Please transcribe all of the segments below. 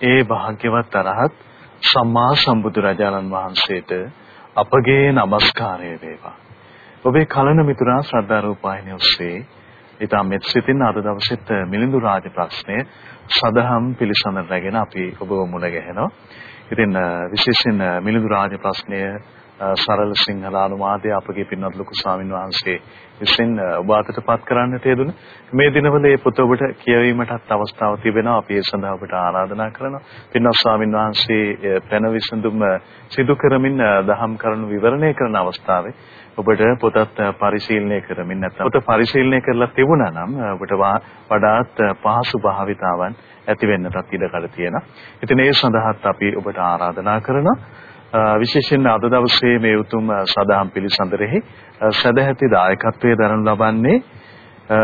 ඒ භාග්‍යවත් අරහත් සම්මා සම්බුදුරජාණන් වහන්සේට අපගේ নমස්කාරය වේවා. ඔබේ කලන මිතුරා ශ්‍රද්ධා රූපాయని ඔස්සේ ඊට මෙත් සිතින් අද දවසෙත් මිලිඳු රාජ ප්‍රශ්නය සදහම් පිළිසඳර රැගෙන අපි ඔබව මුණ ගැහෙනවා. ඉතින් විශේෂයෙන් මිලිඳු රාජ ප්‍රශ්නය සරල සිංහල අනුවාදය අපගේ පින්වත් ලොකු ස්වාමින් වහන්සේ විසින් ඔබ අතටපත් කරන්නට යෙදුන. මේ දිනවල මේ පොත ඔබට කියවීමටත් අවස්ථාව තිබෙනවා. අපි ඒ සඳහා ඔබට ආරාධනා කරනවා. පින්වත් ස්වාමින් වහන්සේ පැන විසඳුම සිදු කරමින් දහම් කරුණු විවරණය කරන අවස්ථාවේ ඔබට පොතත් පරිශීලනය කරමින් නැත්නම් පොත පරිශීලනය කරලා තිබුණා නම් ඔබට වඩාත් පහසු භාවිතාවන් ඇති වෙන්නටත් ඉඩකඩ තියෙනවා. ඉතින් ඒ සඳහාත් අපි ඔබට ආරාධනා කරනවා. විශේෂයෙන් අද දවසේ මේ උතුම් සදාම් පිළිසඳරෙහි සදැහැති දායකත්වයේ දරනු ලබන්නේ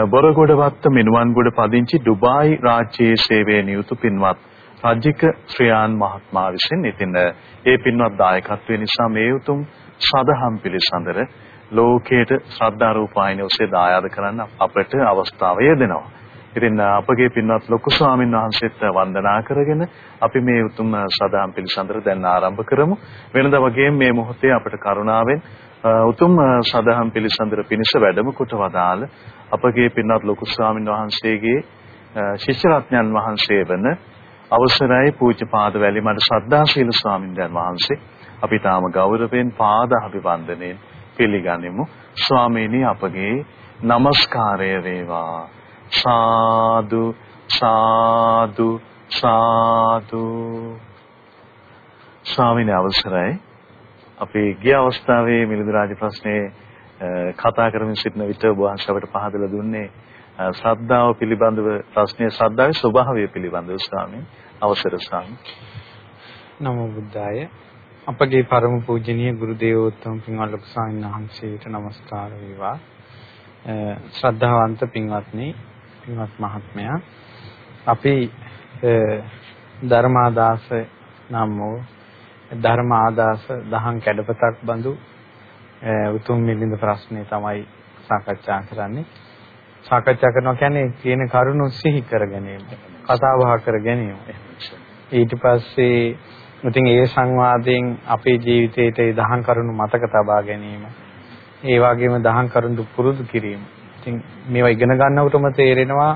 බොරගොඩවත්ත මිනුවන්ගොඩ පදිංචි ඩුබායි රාජ්‍යයේ සේවයේ නියුතු පින්වත් රජික ශ්‍රියාන් මහත්මයා විසින් ඉතින් ඒ පින්වත් දායකත්වය නිසා මේ උතුම් සදහම් පිළිසඳර ලෝකයට ශ්‍රද්ධා රූපායන ඔස්සේ දායාද කරන්න අපට අවස්ථාව ලැබෙනවා. ඉතින් අපගේ පින්වත් ලොකු ස්වාමීන් වහන්සේත් වන්දනා කරගෙන අපි මේ උතුම් සදාම් පිළිසඳර දැන් ආරම්භ කරමු. වෙනදා වගේම මේ මොහොතේ අපට කරුණාවෙන් උතුම් සදාම් පිළිසඳර පිණිස වැඩම කොට වදාළ අපගේ පින්වත් ලොකු ස්වාමීන් වහන්සේගේ ශිෂ්‍ය රත්නයන් වහන්සේ වන අවසරයි පූජ්‍යපාද වැලිමඩ ශ්‍රද්ධාශීල ස්වාමීන් වහන්සේ අපි තාම ගෞරවයෙන් පාද අභිවන්දනයෙන් පිළිගනිමු. ස්වාමීනි අපගේ নমස්කාරය වේවා. සාදු සාදු සාදු. ස්වාමීන් අවසරයි. අපි ගිය අවස්ථාවේ මිලිඳු රාජ ප්‍රශ්නේ කතා කරමින් සිටින විට ඔබ වහන්සේවට පහදලා දුන්නේ ශ්‍රද්ධාව පිළිබඳව ප්‍රශ්නයේ ශ්‍රද්ධාවේ ස්වභාවය පිළිබඳව ස්වාමීන් අවසර ස්වාමීන්. නමෝ බුද්ධාය. අපගේ පරම පූජනීය ගුරු දේවෝත්තම පින්වත් ලොකු ස්වාමීන් වහන්සේට নমස්කාර වේවා. ශ්‍රද්ධාවන්ත පින්වත්නි පින්වත් මහත්මයා අපි ධර්මාදාස නම් වූ ධර්ම ආදාස දහම් කැඩපතක් බඳු උතුම් මිලින්ද ප්‍රශ්නේ තමයි සාකච්ඡා කරන්නේ. සාකච්ඡා කරනවා කියන්නේ කියන කරුණු සිහි කර ගැනීම, කතා බහ කර ගැනීම. ඊට පස්සේ ඉතින් ඒ සංවාදයෙන් අපේ ජීවිතයේ ඒ දහම් කරුණු මතක තබා ගැනීම. ඒ වගේම දහම් කරුණු පුරුදු කිරීම. ඉතින් මේවා ඉගෙන ගන්නකොටම තේරෙනවා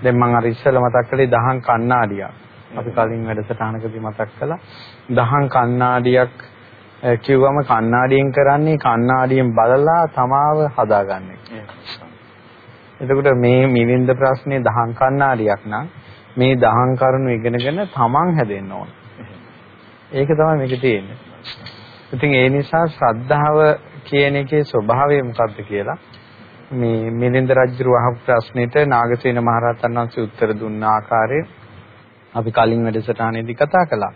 දැන් මම අර ඉස්සෙල්ලා මතක් කළේ දහං කණ්ණාඩියක්. අපි කලින් වැඩසටහනකදී මතක් කළා. දහං කණ්ණාඩියක් කිව්වම කණ්ණාඩියෙන් කරන්නේ කණ්ණාඩියෙන් බලලා තමාව හදාගන්න එක. එතකොට මේ මිලින්ද ප්‍රශ්නේ දහං කණ්ණාඩියක් නම් මේ දහං කරුණු ඉගෙනගෙන තමන් හැදෙන්න ඕන. ඒක තමයි මේකේ තියෙන්නේ. ඉතින් ඒ නිසා ශ්‍රද්ධාව කියන එකේ ස්වභාවය මොකක්ද කියලා මේ මිලින්ද රජු අහපු ප්‍රශ්නෙට නාගසේන මහරහතන් වහන්සේ උත්තර දුන්න ආකාරය අපි කලින් වැඩසටහනේදී කතා කළා.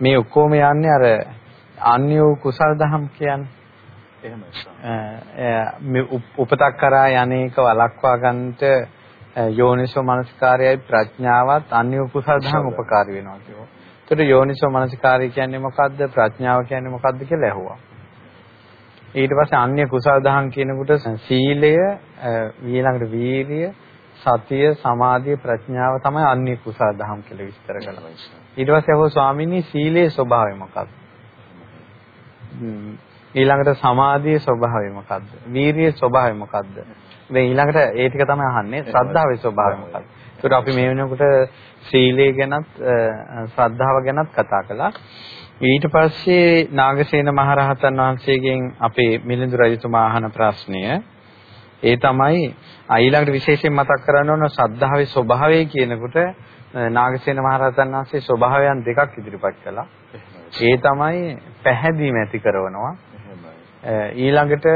මේ ඔක්කොම යන්නේ අර අන්‍යෝ කුසල් දහම් කියන්නේ. එහෙමයි. උපතක් කරා යන්නේක වළක්වා ගන්නට යෝනිසෝ මනසිකාරයයි ප්‍රඥාවත් අන්‍යෝ කුසල් දහම් උපකාරී වෙනවා කියනවා. ඒතර යෝනිසෝ මනසිකාරය කියන්නේ මොකද්ද? ප්‍රඥාව කියන්නේ මොකද්ද කියලා ඇහුවා. ඊට පස්සේ අන්‍ය කුසල් දහම් කියනකොට සීලය ඊළඟට වීරිය සතිය සමාධිය ප්‍රඥාව තමයි අන්‍ය කුසල් දහම් කියලා විස්තර කරනවා. ඊට පස්සේ අහුව ස්වාමීනි සීලේ ස්වභාවය මොකක්ද? ඊළඟට සමාධියේ ස්වභාවය මොකක්ද? වීරියේ ස්වභාවය මොකක්ද? දැන් ඊළඟට ඒ ටික තමයි අහන්නේ ශ්‍රද්ධාවේ ස්වභාවය මොකක්ද? ඒකට අපි මේ වෙනකොට සීලය ගැනත් ශ්‍රද්ධාව ගැනත් කතා කළා. ඊට පස්සේ නාගසේන මහරහතන් වහන්සේගෙන් අපේ මිලිඳු රජතුමා අහන ප්‍රශ්නය ඒ තමයි ඊළඟට විශේෂයෙන් මතක් කරන්න ඕන ශ්‍රද්ධාවේ ස්වභාවය කියනකොට නාගසේන මහරහතන් වහන්සේ ස්වභාවයන් දෙකක් ඉදිරිපත් කළා. ඒ තමයි පැහැදීම ඇති කරනවා. ඊළඟට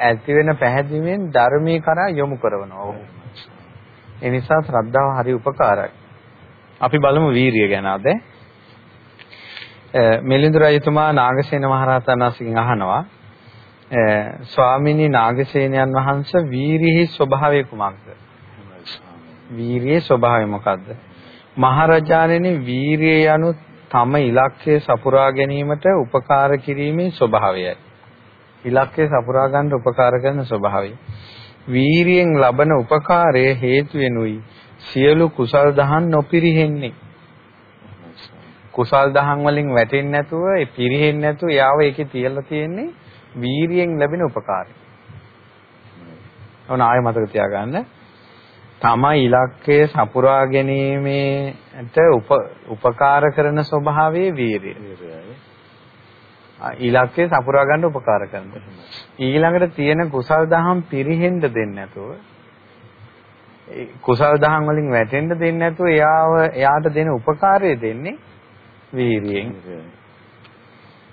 ඇති වෙන පැහැදීමෙන් ධර්මී කරා යොමු කරනවා. ඒ නිසා ශ්‍රද්ධාව හරි උපකාරයි. අපි බලමු වීරිය ගැන අද. මිලිඳු රජතුමා නාගසේන මහරහතන් වහන්සේගෙන් අහනවා ස්වාමිනී නාගසේනයන් වහන්සේ වීරියෙහි ස්වභාවය කුමක්ද? වීරියේ ස්වභාවය මොකද්ද? මහරජාණෙනි වීරිය යනු තම ඉලක්කය සපුරා ගැනීමට උපකාර කිරීමේ ස්වභාවයයි. ඉලක්කය සපුරා ගන්න උපකාර කරන ස්වභාවය. වීරියෙන් ලබන උපකාරය හේතු වෙනුයි සියලු කුසල් දහම් නොපිරිහෙන්නේ. කුසල් දහම් වලින් වැටෙන්නේ නැතුව ඒ පිරිහෙන්නේ නැතුව යාව ඒකේ තියලා තියෙන්නේ වීරියෙන් ලැබෙන උපකාරය. ඔන්න ආයෙ මතක තියාගන්න. තමයි ඉලක්කය සපුරා ගැනීමට උපකාර කරන ස්වභාවයේ වීරිය. ඉලක්කය සපුරා ගන්න උපකාර කරනවා. ඊළඟට තියෙන කුසල් දහම් පිරිහෙන්න දෙන්නේ නැතුව කුසල් දහම් වලින් වැටෙන්න දෙන්නේ නැතුව එයාව එයාට දෙන උපකාරය දෙන්නේ වීරියෙන්.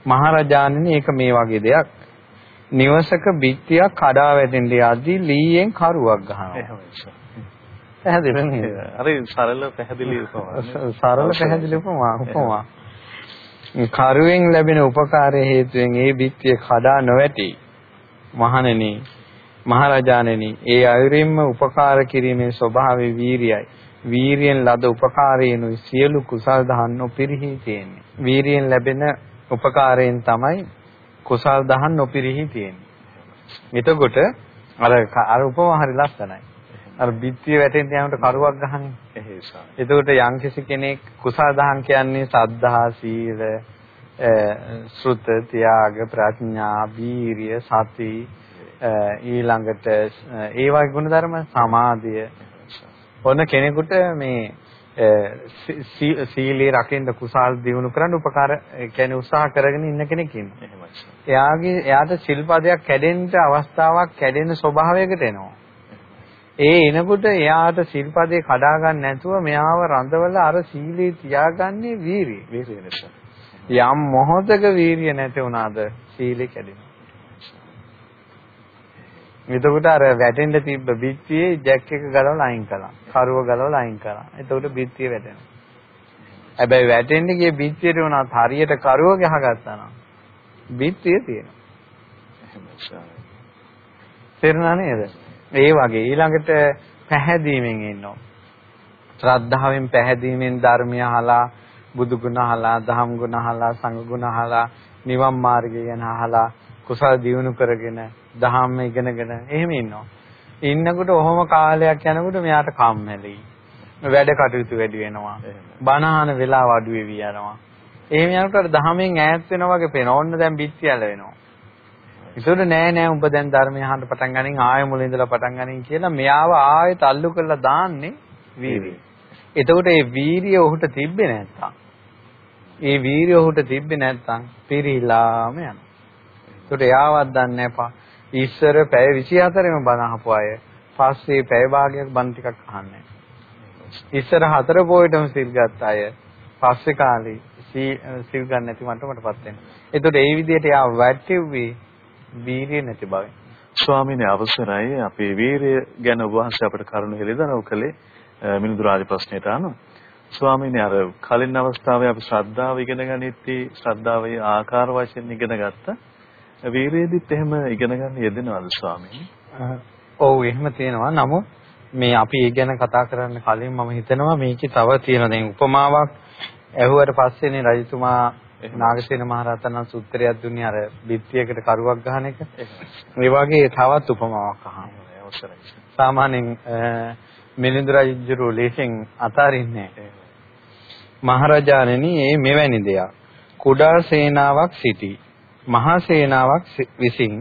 මහරජාණනි ඒක මේ වගේ දෙයක්. නිවසක බිත්තියක් කඩා වැටෙන්න යද්දී ලීයෙන් කරුවක් ගහනවා. පැහැදිලි නේද? අර සරල පැහැදිලි උපමා. සරල පැහැදිලි උපමා උපමා. කරුවෙන් ලැබෙන උපකාරය හේතුවෙන් ඒ බිත්තිය කඩා නොවැටි. මහණෙනි මහරජාණෙනි ඒ අයුරින්ම උපකාර කිරීමේ ස්වභාවය වීරියයි. වීරියෙන් ලද උපකාරයෙන්ුයි සියලු කුසල් දහම් නොපිරිහි තියෙන්නේ. වීරියෙන් ලැබෙන උපකාරයෙන් තමයි කුසල් දහම් නොපිරිහි තියෙන්නේ. එතකොට අර අර උපමා හරි ලස්සනයි. අර බිත්තිය වැටෙන්න යනකොට කරුවක් ගහන්නේ. එහෙසයි. එතකොට යම්කිසි කෙනෙක් කුසල් දහම් කියන්නේ සද්ධා, සීල, ශ්‍රුත, ත්‍යාග, ප්‍රඥා, වීරිය, සති ඊළඟට ඒ වගේ ගුණධර්ම සමාධිය. ඔන්න කෙනෙකුට මේ සීලේ රකින්න කුසල් දිනු කරන්න උපකාර කියන්නේ උත්සාහ කරගෙන ඉන්න කෙනෙක් ඉන්නවා. එයාගේ එයාට ශිල්පදයක් කැඩෙන්න අවස්ථාවක් කැඩෙන ස්වභාවයකට එනවා. ඒ එනකොට එයාට සිල්පදේ කඩා ගන්න නැතුව මෙයාව රඳවල අර සීලේ තියාගන්නේ වීරිය. වීරිය නිසා. යම් මොහොතක වීරිය නැති වුණාද සීලේ කැඩෙනවා. එතකොට අර වැටෙන්න තිබ්බ බිත්තියේ ජැක් එක ගලවලා අයින් කළා. කරුව ගලවලා අයින් කළා. එතකොට බිත්තිය වැටෙනවා. හැබැයි වැටෙන්න ගිය බිත්තියට උනත් හරියට කරුව ගහගත්තා නම් බිත්තිය තියෙනවා. එහෙමයි. තේරුණා නේද? ඒ වගේ ඊළඟට පැහැදීමෙන් ඉන්නවා. ශ්‍රද්ධාවෙන් පැහැදීමෙන් ධර්මය අහලා බුදු ගුණ අහලා දහම් ගුණ අහලා සංඝ ගුණ අහලා නිවන් මාර්ගය ගැන අහලා කුසල් දියුණු කරගෙන දහම් ඉගෙනගෙන එහෙම ඉන්නවා. ඉන්නකොට ඔහොම කාලයක් යනකොට මෙයාට කම්මැලි. වැඩ කටයුතු වැඩි වෙනවා. බනහන වෙලාව අඩු වෙවි යනවා. එහෙම යනකොට දහමෙන් ඈත් වෙනවා වගේ පේනවා. ඕන්න දැන් පිටියල වෙනවා. ඒතකොට නෑ නෑ උඹ දැන් ධර්මය අහන්න පටන් ගනින් ආයෙ මුලින් ඉඳලා පටන් ගනින් කියලා මෙයාව ආයෙත් අල්ලු කරලා දාන්නේ වීරිය. එතකොට මේ වීරිය ඔහුට තිබ්බේ නැත්තම් ඒ වීරිය ඔහුට තිබ්බේ නැත්තම් පිරීලාම යනවා. ඒතකොට එයාවත් දන්නේ නැපා. ඉස්සර පැය 24ෙම බණ අහපු අය පස්සේ පැය භාගයක් බණ ටිකක් අහන්නේ. ඉස්සර හතර පොයටම සිල් ගත්ත අය පස්සේ කාලේ සිල් ගන්න නැති මට්ටමටපත් වෙනවා. ඒතකොට ඒ විදිහට යා වැටෙව්වේ වීරිය නැති බව. ස්වාමීන් අවසරයි අපේ වීරිය ගැන ඔබ වහන්සේ අපට කරුණු හෙළිදරව් කළේ මිනුදු රාජ ප්‍රශ්නයට අනුව. ස්වාමීන් අර කලින් අවස්ථාවේ අපි ශ්‍රද්ධාව ඉගෙන ගනිද්දී ශ්‍රද්ධාවේ ආකාර වශයෙන් ඉගෙන ගත්තා. වීරියදිත් එහෙම ඉගෙන ගන්න යෙදෙනවද ස්වාමීන්? ඔව් එහෙම තියෙනවා. නමුත් මේ අපි ඒ ගැන කතා කරන්න කලින් මම හිතනවා මේකේ තව තියෙන දැන් උපමාවක් ඇහුවට පස්සේනේ රජතුමා නාගසේන මහරහතන් වහන්සේ උත්තරයක් දුන්නේ අර බිත්තියකට කරුවක් ගහන එක. ඒ වගේ තවත් උපමාවක් අහන්න අවසරයි. සාමාන්‍යයෙන් මිලිඳු රජුරු ලේසින් අතාරින්නේ මහරජාණෙනි මේ මෙවැනි දෙයක්. කුඩා සේනාවක් සිටි. මහා සේනාවක් විසින්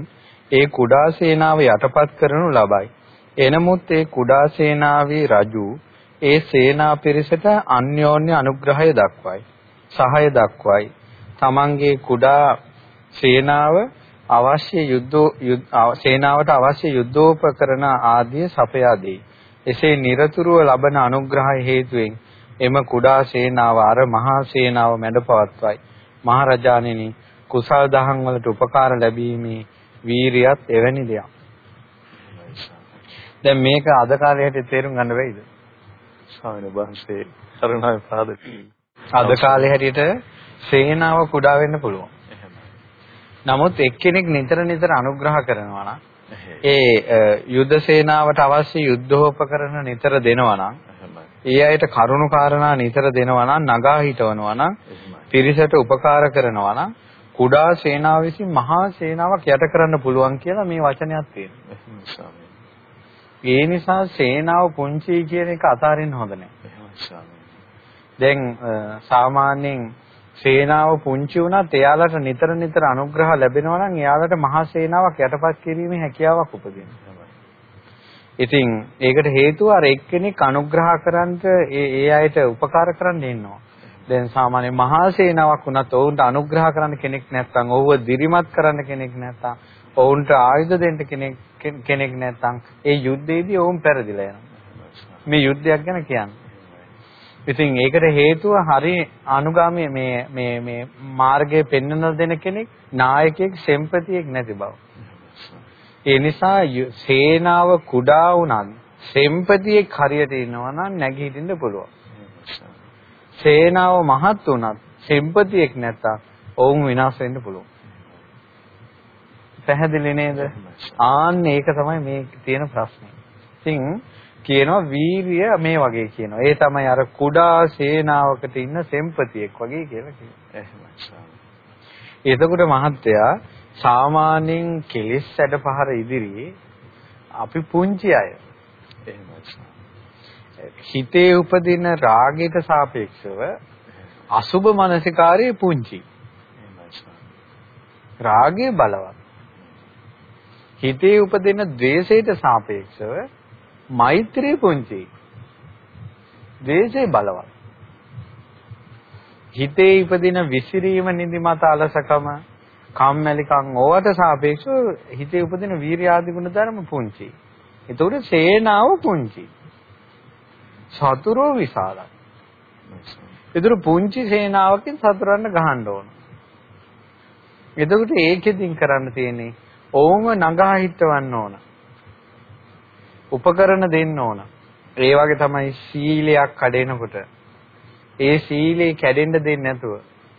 ඒ කුඩා සේනාව යටපත් කරනු ලබයි. එනමුත් ඒ කුඩා සේනාවේ රජු ඒ සේනා පිරිසට අන්‍යෝන්‍ය අනුග්‍රහය දක්වයි. සහාය දක්වයි. තමන්ගේ කුඩා සේනාව අවශ්‍ය යුද්ධ සේනාවට අවශ්‍ය යුද්ධෝපකරණ ආදී සපයා දෙයි. එසේ নিরතුරුව ලබන අනුග්‍රහය හේතුවෙන් එම කුඩා සේනාව අර මහා සේනාව මැඩපවත්වයි. මහරජාණෙනි කුසල් දහම් වලට උපකාර ලැබීමේ වීරියත් එවැනි දෙයක්. දැන් මේක අද කාලේ හැටි තේරුම් ගන්න බැයිද? ස්වාමීන් වහන්සේ කරුණාවෙන් පාදක. අද කාලේ හැටියට සේනාව කුඩා වෙන්න පුළුවන්. නමුත් එක්කෙනෙක් නිතර නිතර අනුග්‍රහ කරනවා නම් ඒ යුද්ධ සේනාවට අවශ්‍ය යුද්ධෝපකරණ නිතර දෙනවා නම් ඒ අයට කරුණු කාරණා නිතර දෙනවා නම් නගා හිටවනවා නම් පිරිසට උපකාර කරනවා නම් කුඩා සේනාව විසින් මහා සේනාවක් යට කරන්න පුළුවන් කියලා මේ වචනයක් තියෙනවා. ඒ නිසා සේනාව පුංචි කියන එක අතාරින්න හොඳ නැහැ. දැන් සාමාන්‍යයෙන් සේනාව පුංචි වුණත් එයාලට නිතර නිතර අනුග්‍රහ ලැබෙනවා නම් එයාලට මහා සේනාවක් යටපත් කිරීමේ හැකියාවක් උපදිනවා. ඉතින් ඒකට හේතුව අර එක්කෙනෙක් අනුග්‍රහ කරන්ට ඒ ඒ අයට උපකාර කරන්න ඉන්නවා. දැන් සාමාන්‍ය මහා සේනාවක් වුණත් ඔවුන්ට අනුග්‍රහ කරන්න කෙනෙක් නැත්නම් ඔව්ව දිරිමත් කරන්න කෙනෙක් නැත්නම් ඔවුන්ට ආයුධ දෙන්න කෙනෙක් කෙනෙක් නැත්නම් ඒ යුද්ධයේදී ඔවුන් පෙරදිලා යනවා. මේ යුද්ධයක් ගැන කියන්නේ. ඉතින් ඒකට හේතුව හරි අනුගාමී මේ මේ මේ මාර්ගයේ පෙන්වන දෙන කෙනෙක් නායකයෙක් සෙම්පතියෙක් නැති බව. ඒ නිසා සේනාව කුඩා වුණත් සෙම්පතියෙක් හරියට ඉන්නවා නම් නැගී හිටින්න පුළුවන්. සේනාව මහත් වුණත් සෙම්පතියෙක් නැත්තම් ඔවුන් විනාශ වෙන්න පුළුවන්. පැහැදිලි නේද? ආන්න ඒක තමයි මේ තියෙන ප්‍රශ්නේ. ඉතින් කියනවා වීරිය මේ වගේ කියනවා. ඒ තමයි අර කුඩා සේනාවකට ඉන්න සෙම්පතියෙක් වගේ කියලා කියනවා. එතකොට මහත්තයා සාමාන්‍යයෙන් කෙලිස් සැඩපහර ඉදිරියේ අපි පුංචි අය. හිතේ උපදින රාගයට සාපේක්ෂව අසුබ මානසිකාරයේ පුංචි. රාගය බලවත්. හිතේ උපදින ද්වේෂයට සාපේක්ෂව මෛත්‍රිය පුංචි. ද්වේෂය බලවත්. හිතේ ඉපදින විසිරීම නිදිමත අලසකම කම්මැලිකම් ඕවට සාපේක්ෂව හිතේ උපදින වීර්ය ආදී ගුණ ධර්ම පුංචි. ඒතකොට සේනාව පුංචි. සතුරෝ විශාලයි. ඒතර පුංචි සේනාවකින් සතුරන්න ගහන්න ඕන. එතකොට ඒකෙදින් කරන්න තියෙන්නේ ඕම නගා හිටවන්න ඕන. උපකරණ දෙන්න ඕන. ඒ වගේ තමයි සීලයක් කඩේනකොට ඒ සීලේ කැඩෙන්න දෙන්නේ නැතුව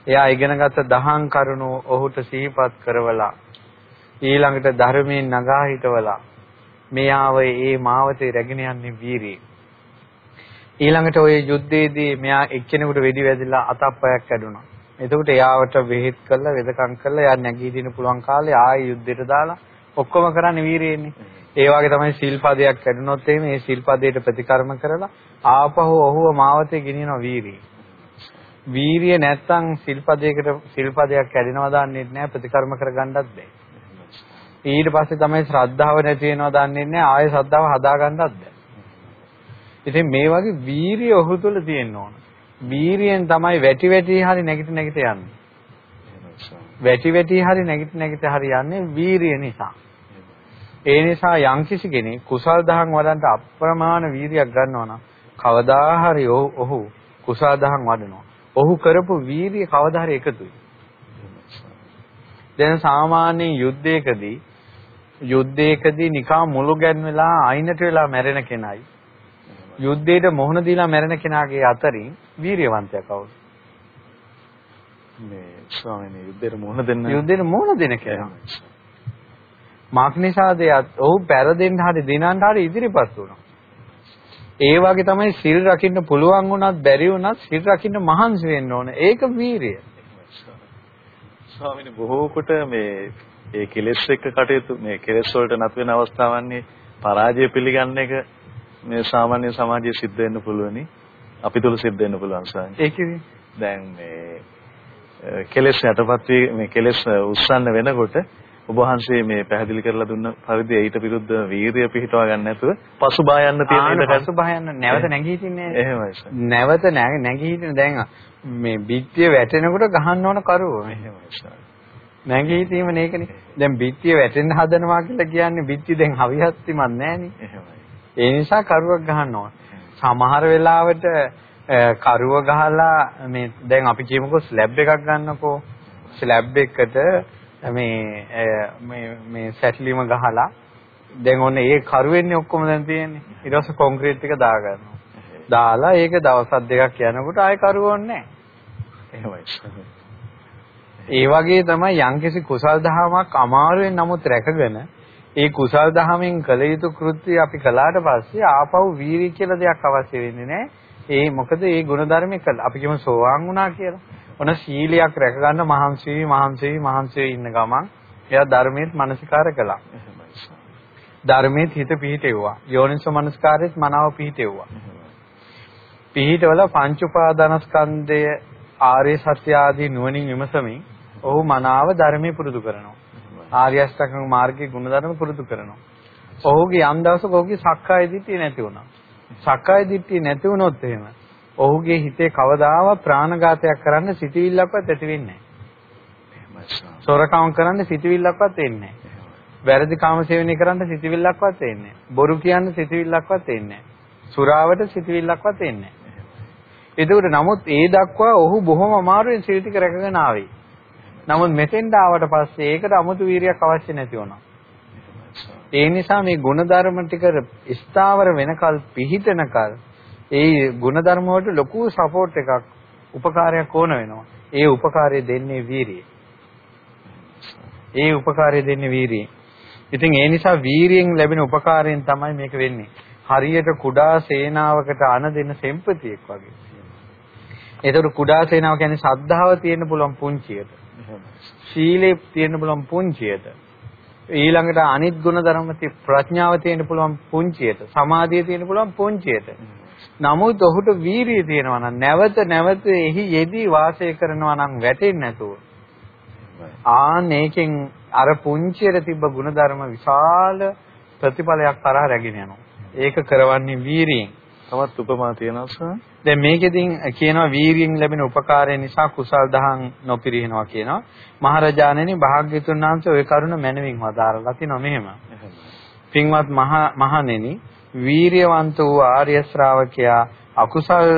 එයා ඉගෙනගත්ත දහම් කරුණු ඔහුට සිහිපත් කරවලා ඊළඟට ධර්මයෙන් නගා හිටවලා මෙයාව ඒ මාවතේ රැගෙන යන්නේ වීරිය. ඊළඟට ওই යුද්ධයේදී මෙයා එක්කෙනෙකුට වෙඩි වැදිලා අතප්පයක් කැඩුනා. එතකොට එයාවට වෙහෙත් කළා වෙදකම් කළා එයා නැගී දින පුළුවන් කාලේ ආයෙ යුද්ධයට දාලා ඔක්කොම කරන්නේ වීරියෙන්නේ. ඒ වගේ තමයි සිල්පදයක් කැඩුනොත් එහෙම ඒ සිල්පදයට ප්‍රතිකර්ම කරලා ආපහු ඔහුව මාවතේ ගෙනියනවා වීරිය. වීරිය නැත්තම් සිල්පදයකට සිල්පදයක් කැඩෙනවා දන්නේ නැහැ ප්‍රතිකර්ම කරගන්නත් බැහැ. ඊට පස්සේ තමයි ශ්‍රද්ධාව නැති වෙනවා දන්නේ නැහැ ආයෙ ශ්‍රද්ධාව හදාගන්නත් බැහැ. ඉතින් මේ වගේ වීරිය ඔහු තුළ තියෙන්න ඕන. වීරියෙන් තමයි වැටි වැටි හරි නැගිට නැගිට යන්නේ. වැටි වැටි හරි නැගිට නැගිට හරි යන්නේ වීරිය නිසා. ඒ නිසා යම්කිසි කෙනෙක් කුසල් දහම් වඩන්ට අප්‍රමාණ වීරියක් ගන්නවා නම් කවදා හරි ඔහු කුසල් දහම් වඩනවා. ඔහු කරපු වීරිය කවදා හරි එකතුයි. දැන් සාමාන්‍ය යුද්ධයකදී යුද්ධයකදී නිකා මුළු ගැන් වෙලා අයිනට වෙලා මැරෙන කෙනයි යුද්ධයට මොහොන දීලා මැරෙන කෙනාගේ අතරින් වීරියවන්තයා කවුද? මේ ස්වාමීනි යුද්ධයට මොහොන දෙන්න යුද්ධයට මොහොන දෙන කෙනා. මාක්නිසාදයට ඔහු පෙරදෙන්න හරි දිනන්න හරි ඉදිරිපත් වුණා. ඒ වගේ තමයි සිල් රකින්න පුළුවන් වුණත් බැරි වුණත් සිල් රකින්න මහන්සි වෙන්න ඕන. ඒක වීරිය. ස්වාමීනි බොහෝ කොට මේ ඒ කෙලෙස් එක්ක කටයුතු මේ කෙලෙස් වලට නත් වෙන අවස්ථාවන්නේ පරාජය පිළිගන්න එක මේ සාමාන්‍ය සමාජයේ සිද්ධ වෙන්න පුළුවනි. අපි තුල සිද්ධ වෙන්න පුළුවන් ස්වාමීනි. ඒකෙදි දැන් මේ කෙලෙස් යටපත් වී මේ කෙලෙස් උස්සන්න වෙනකොට ඔබ වහන්සේ මේ පැහැදිලි කරලා දුන්න පරිදි ඊට විරුද්ධ වීරිය පිහිටවා ගන්න නැතුව පසුබා යන්න තියෙන ඉඩ පසුබා යන්න නැවත නැගී හිටින්නේ එහෙමයි නැවත නැගී හිටින දැන් මේ බිත්තිය වැටෙනකොට ගහන්න ඕන කරුව. එහෙමයි නැගී හිටීම නේකනේ දැන් බිත්තිය වැටෙන්න හදනවා කියලා කියන්නේ බිත්තිය දැන් හවිහත්තිමත් නැහනේ. එහෙමයි ඒ නිසා කරුවක් ගහන්න ඕන සමහර වෙලාවට කරුව ගහලා මේ දැන් අපි කියමුකෝ ස්ලැබ් එකක් ගන්නකෝ ස්ලැබ් එකට මේ මේ මේ සැටලිම ගහලා දැන් ඔන්න ඒ කරුවෙන්නේ ඔක්කොම දැන් තියෙන්නේ. ඊට පස්සේ කොන්ක්‍රීට් එක දා ගන්නවා. දාලා ඒක දවස් දෙකක් යනකොට ආයෙ කරුවොන්නේ නැහැ. ඒ වගේ තමයි යම්කිසි කුසල් දහමක් අමාරුවෙන් නමුත් රැකගෙන ඒ කුසල් දහමෙන් කළ යුතු කෘත්‍ය අපි කළාට පස්සේ ආපහු වීරිය කියලා දෙයක් අවශ්‍ය වෙන්නේ නැහැ. ඒ මොකද ඒ ගුණධර්මයේ අපි කියමු සෝවාන් වුණා කියලා. ඔන සීලයක් රැකගන්න මහන්සි වී මහන්සි වී මහන්සි වී ඉන්න ගමන් එයා ධර්මයට මනසිකාර කළා. ධර්මයේ හිත පිහිටෙව්වා. යෝනිසෝ මනස්කාරයේත් මනාව පිහිටෙව්වා. පිහිටවල පංච උපාදානස්කන්ධය ආර්ය සත්‍ය ආදී නුවණින් විමසමින් ඔහු මනාව ධර්මයේ පුරුදු කරනවා. ආර්ය අෂ්ටාංග මාර්ගයේ ගුණධර්ම පුරුදු කරනවා. ඔහුගේ යම් දවසක ඔහුගේ සක්කාය දිට්ඨිය නැති වුණා. සක්කාය දිට්ඨිය නැති වුණොත් එහෙම ඔහුගේ හිතේ කවදාවත් ප්‍රාණඝාතයක් කරන්න සිටිවිල්ලක්වත් ඇති වෙන්නේ නැහැ. සොරකම් කරන්න සිටිවිල්ලක්වත් එන්නේ නැහැ. වැරදි කාම සේවනය කරන්න සිටිවිල්ලක්වත් එන්නේ නැහැ. බොරු කියන්න සිටිවිල්ලක්වත් එන්නේ නැහැ. සුරාවට සිටිවිල්ලක්වත් එන්නේ නැහැ. එතකොට නමුත් ඒ දක්වා ඔහු බොහොම අමාරුවෙන් සිල් ටික රැකගෙන ආවේ. නමුත් මෙතෙන්ට ආවට පස්සේ ඒකට 아무තු වීරියක් අවශ්‍ය නැති වෙනවා. ඒ නිසා මේ ಗುಣධර්ම ටික ස්ථාවර වෙනකල් පිහිටනකල් ඒ ಗುಣධර්ම වලට ලොකු සපෝට් එකක් උපකාරයක් ඕන වෙනවා. ඒ උපකාරය දෙන්නේ වීරිය. ඒ උපකාරය දෙන්නේ වීරිය. ඉතින් ඒ නිසා වීරියෙන් ලැබෙන උපකාරයෙන් තමයි මේක වෙන්නේ. හරියට කුඩා සේනාවකට අණ දෙන සෙම්පතියෙක් වගේ. ඒතර කුඩා සේනාව කියන්නේ ශ්‍රද්ධාව තියෙන්න පුළුවන් පුංචියට. සීලේ තියෙන්න පුළුවන් පුංචියට. ඊළඟට අනිත් ගුණ ධර්ම ප්‍රඥාව තියෙන්න පුළුවන් පුංචියට. සමාධිය තියෙන්න පුළුවන් පුංචියට. නමුත් ඔහුට වීරිය තියෙනවා නම් නැවත නැවත එහි යෙදී වාසය කරනවා නම් වැටෙන්නේ නැතුව. ආන් ඒකෙන් අර පුංචියට තිබ්බ ಗುಣධර්ම විශාල ප්‍රතිඵලයක් කරා රැගෙන යනවා. ඒක කරවන්නේ වීරියෙන්. තවත් උපමා තියෙනවා සර්. දැන් මේකෙදින් කියනවා වීරියෙන් ලැබෙන උපකාරය නිසා කුසල් දහම් නොපිරිනනවා කියනවා. මහරජාණෙනි භාග්‍යතුන් වහන්සේ ওই කරුණ මැනවින් වදාරලා තිනවා මෙහෙම. පින්වත් මහණෙනි වීරියවන්ත වූ ආර්ය ශ්‍රාවකයා අකුසල්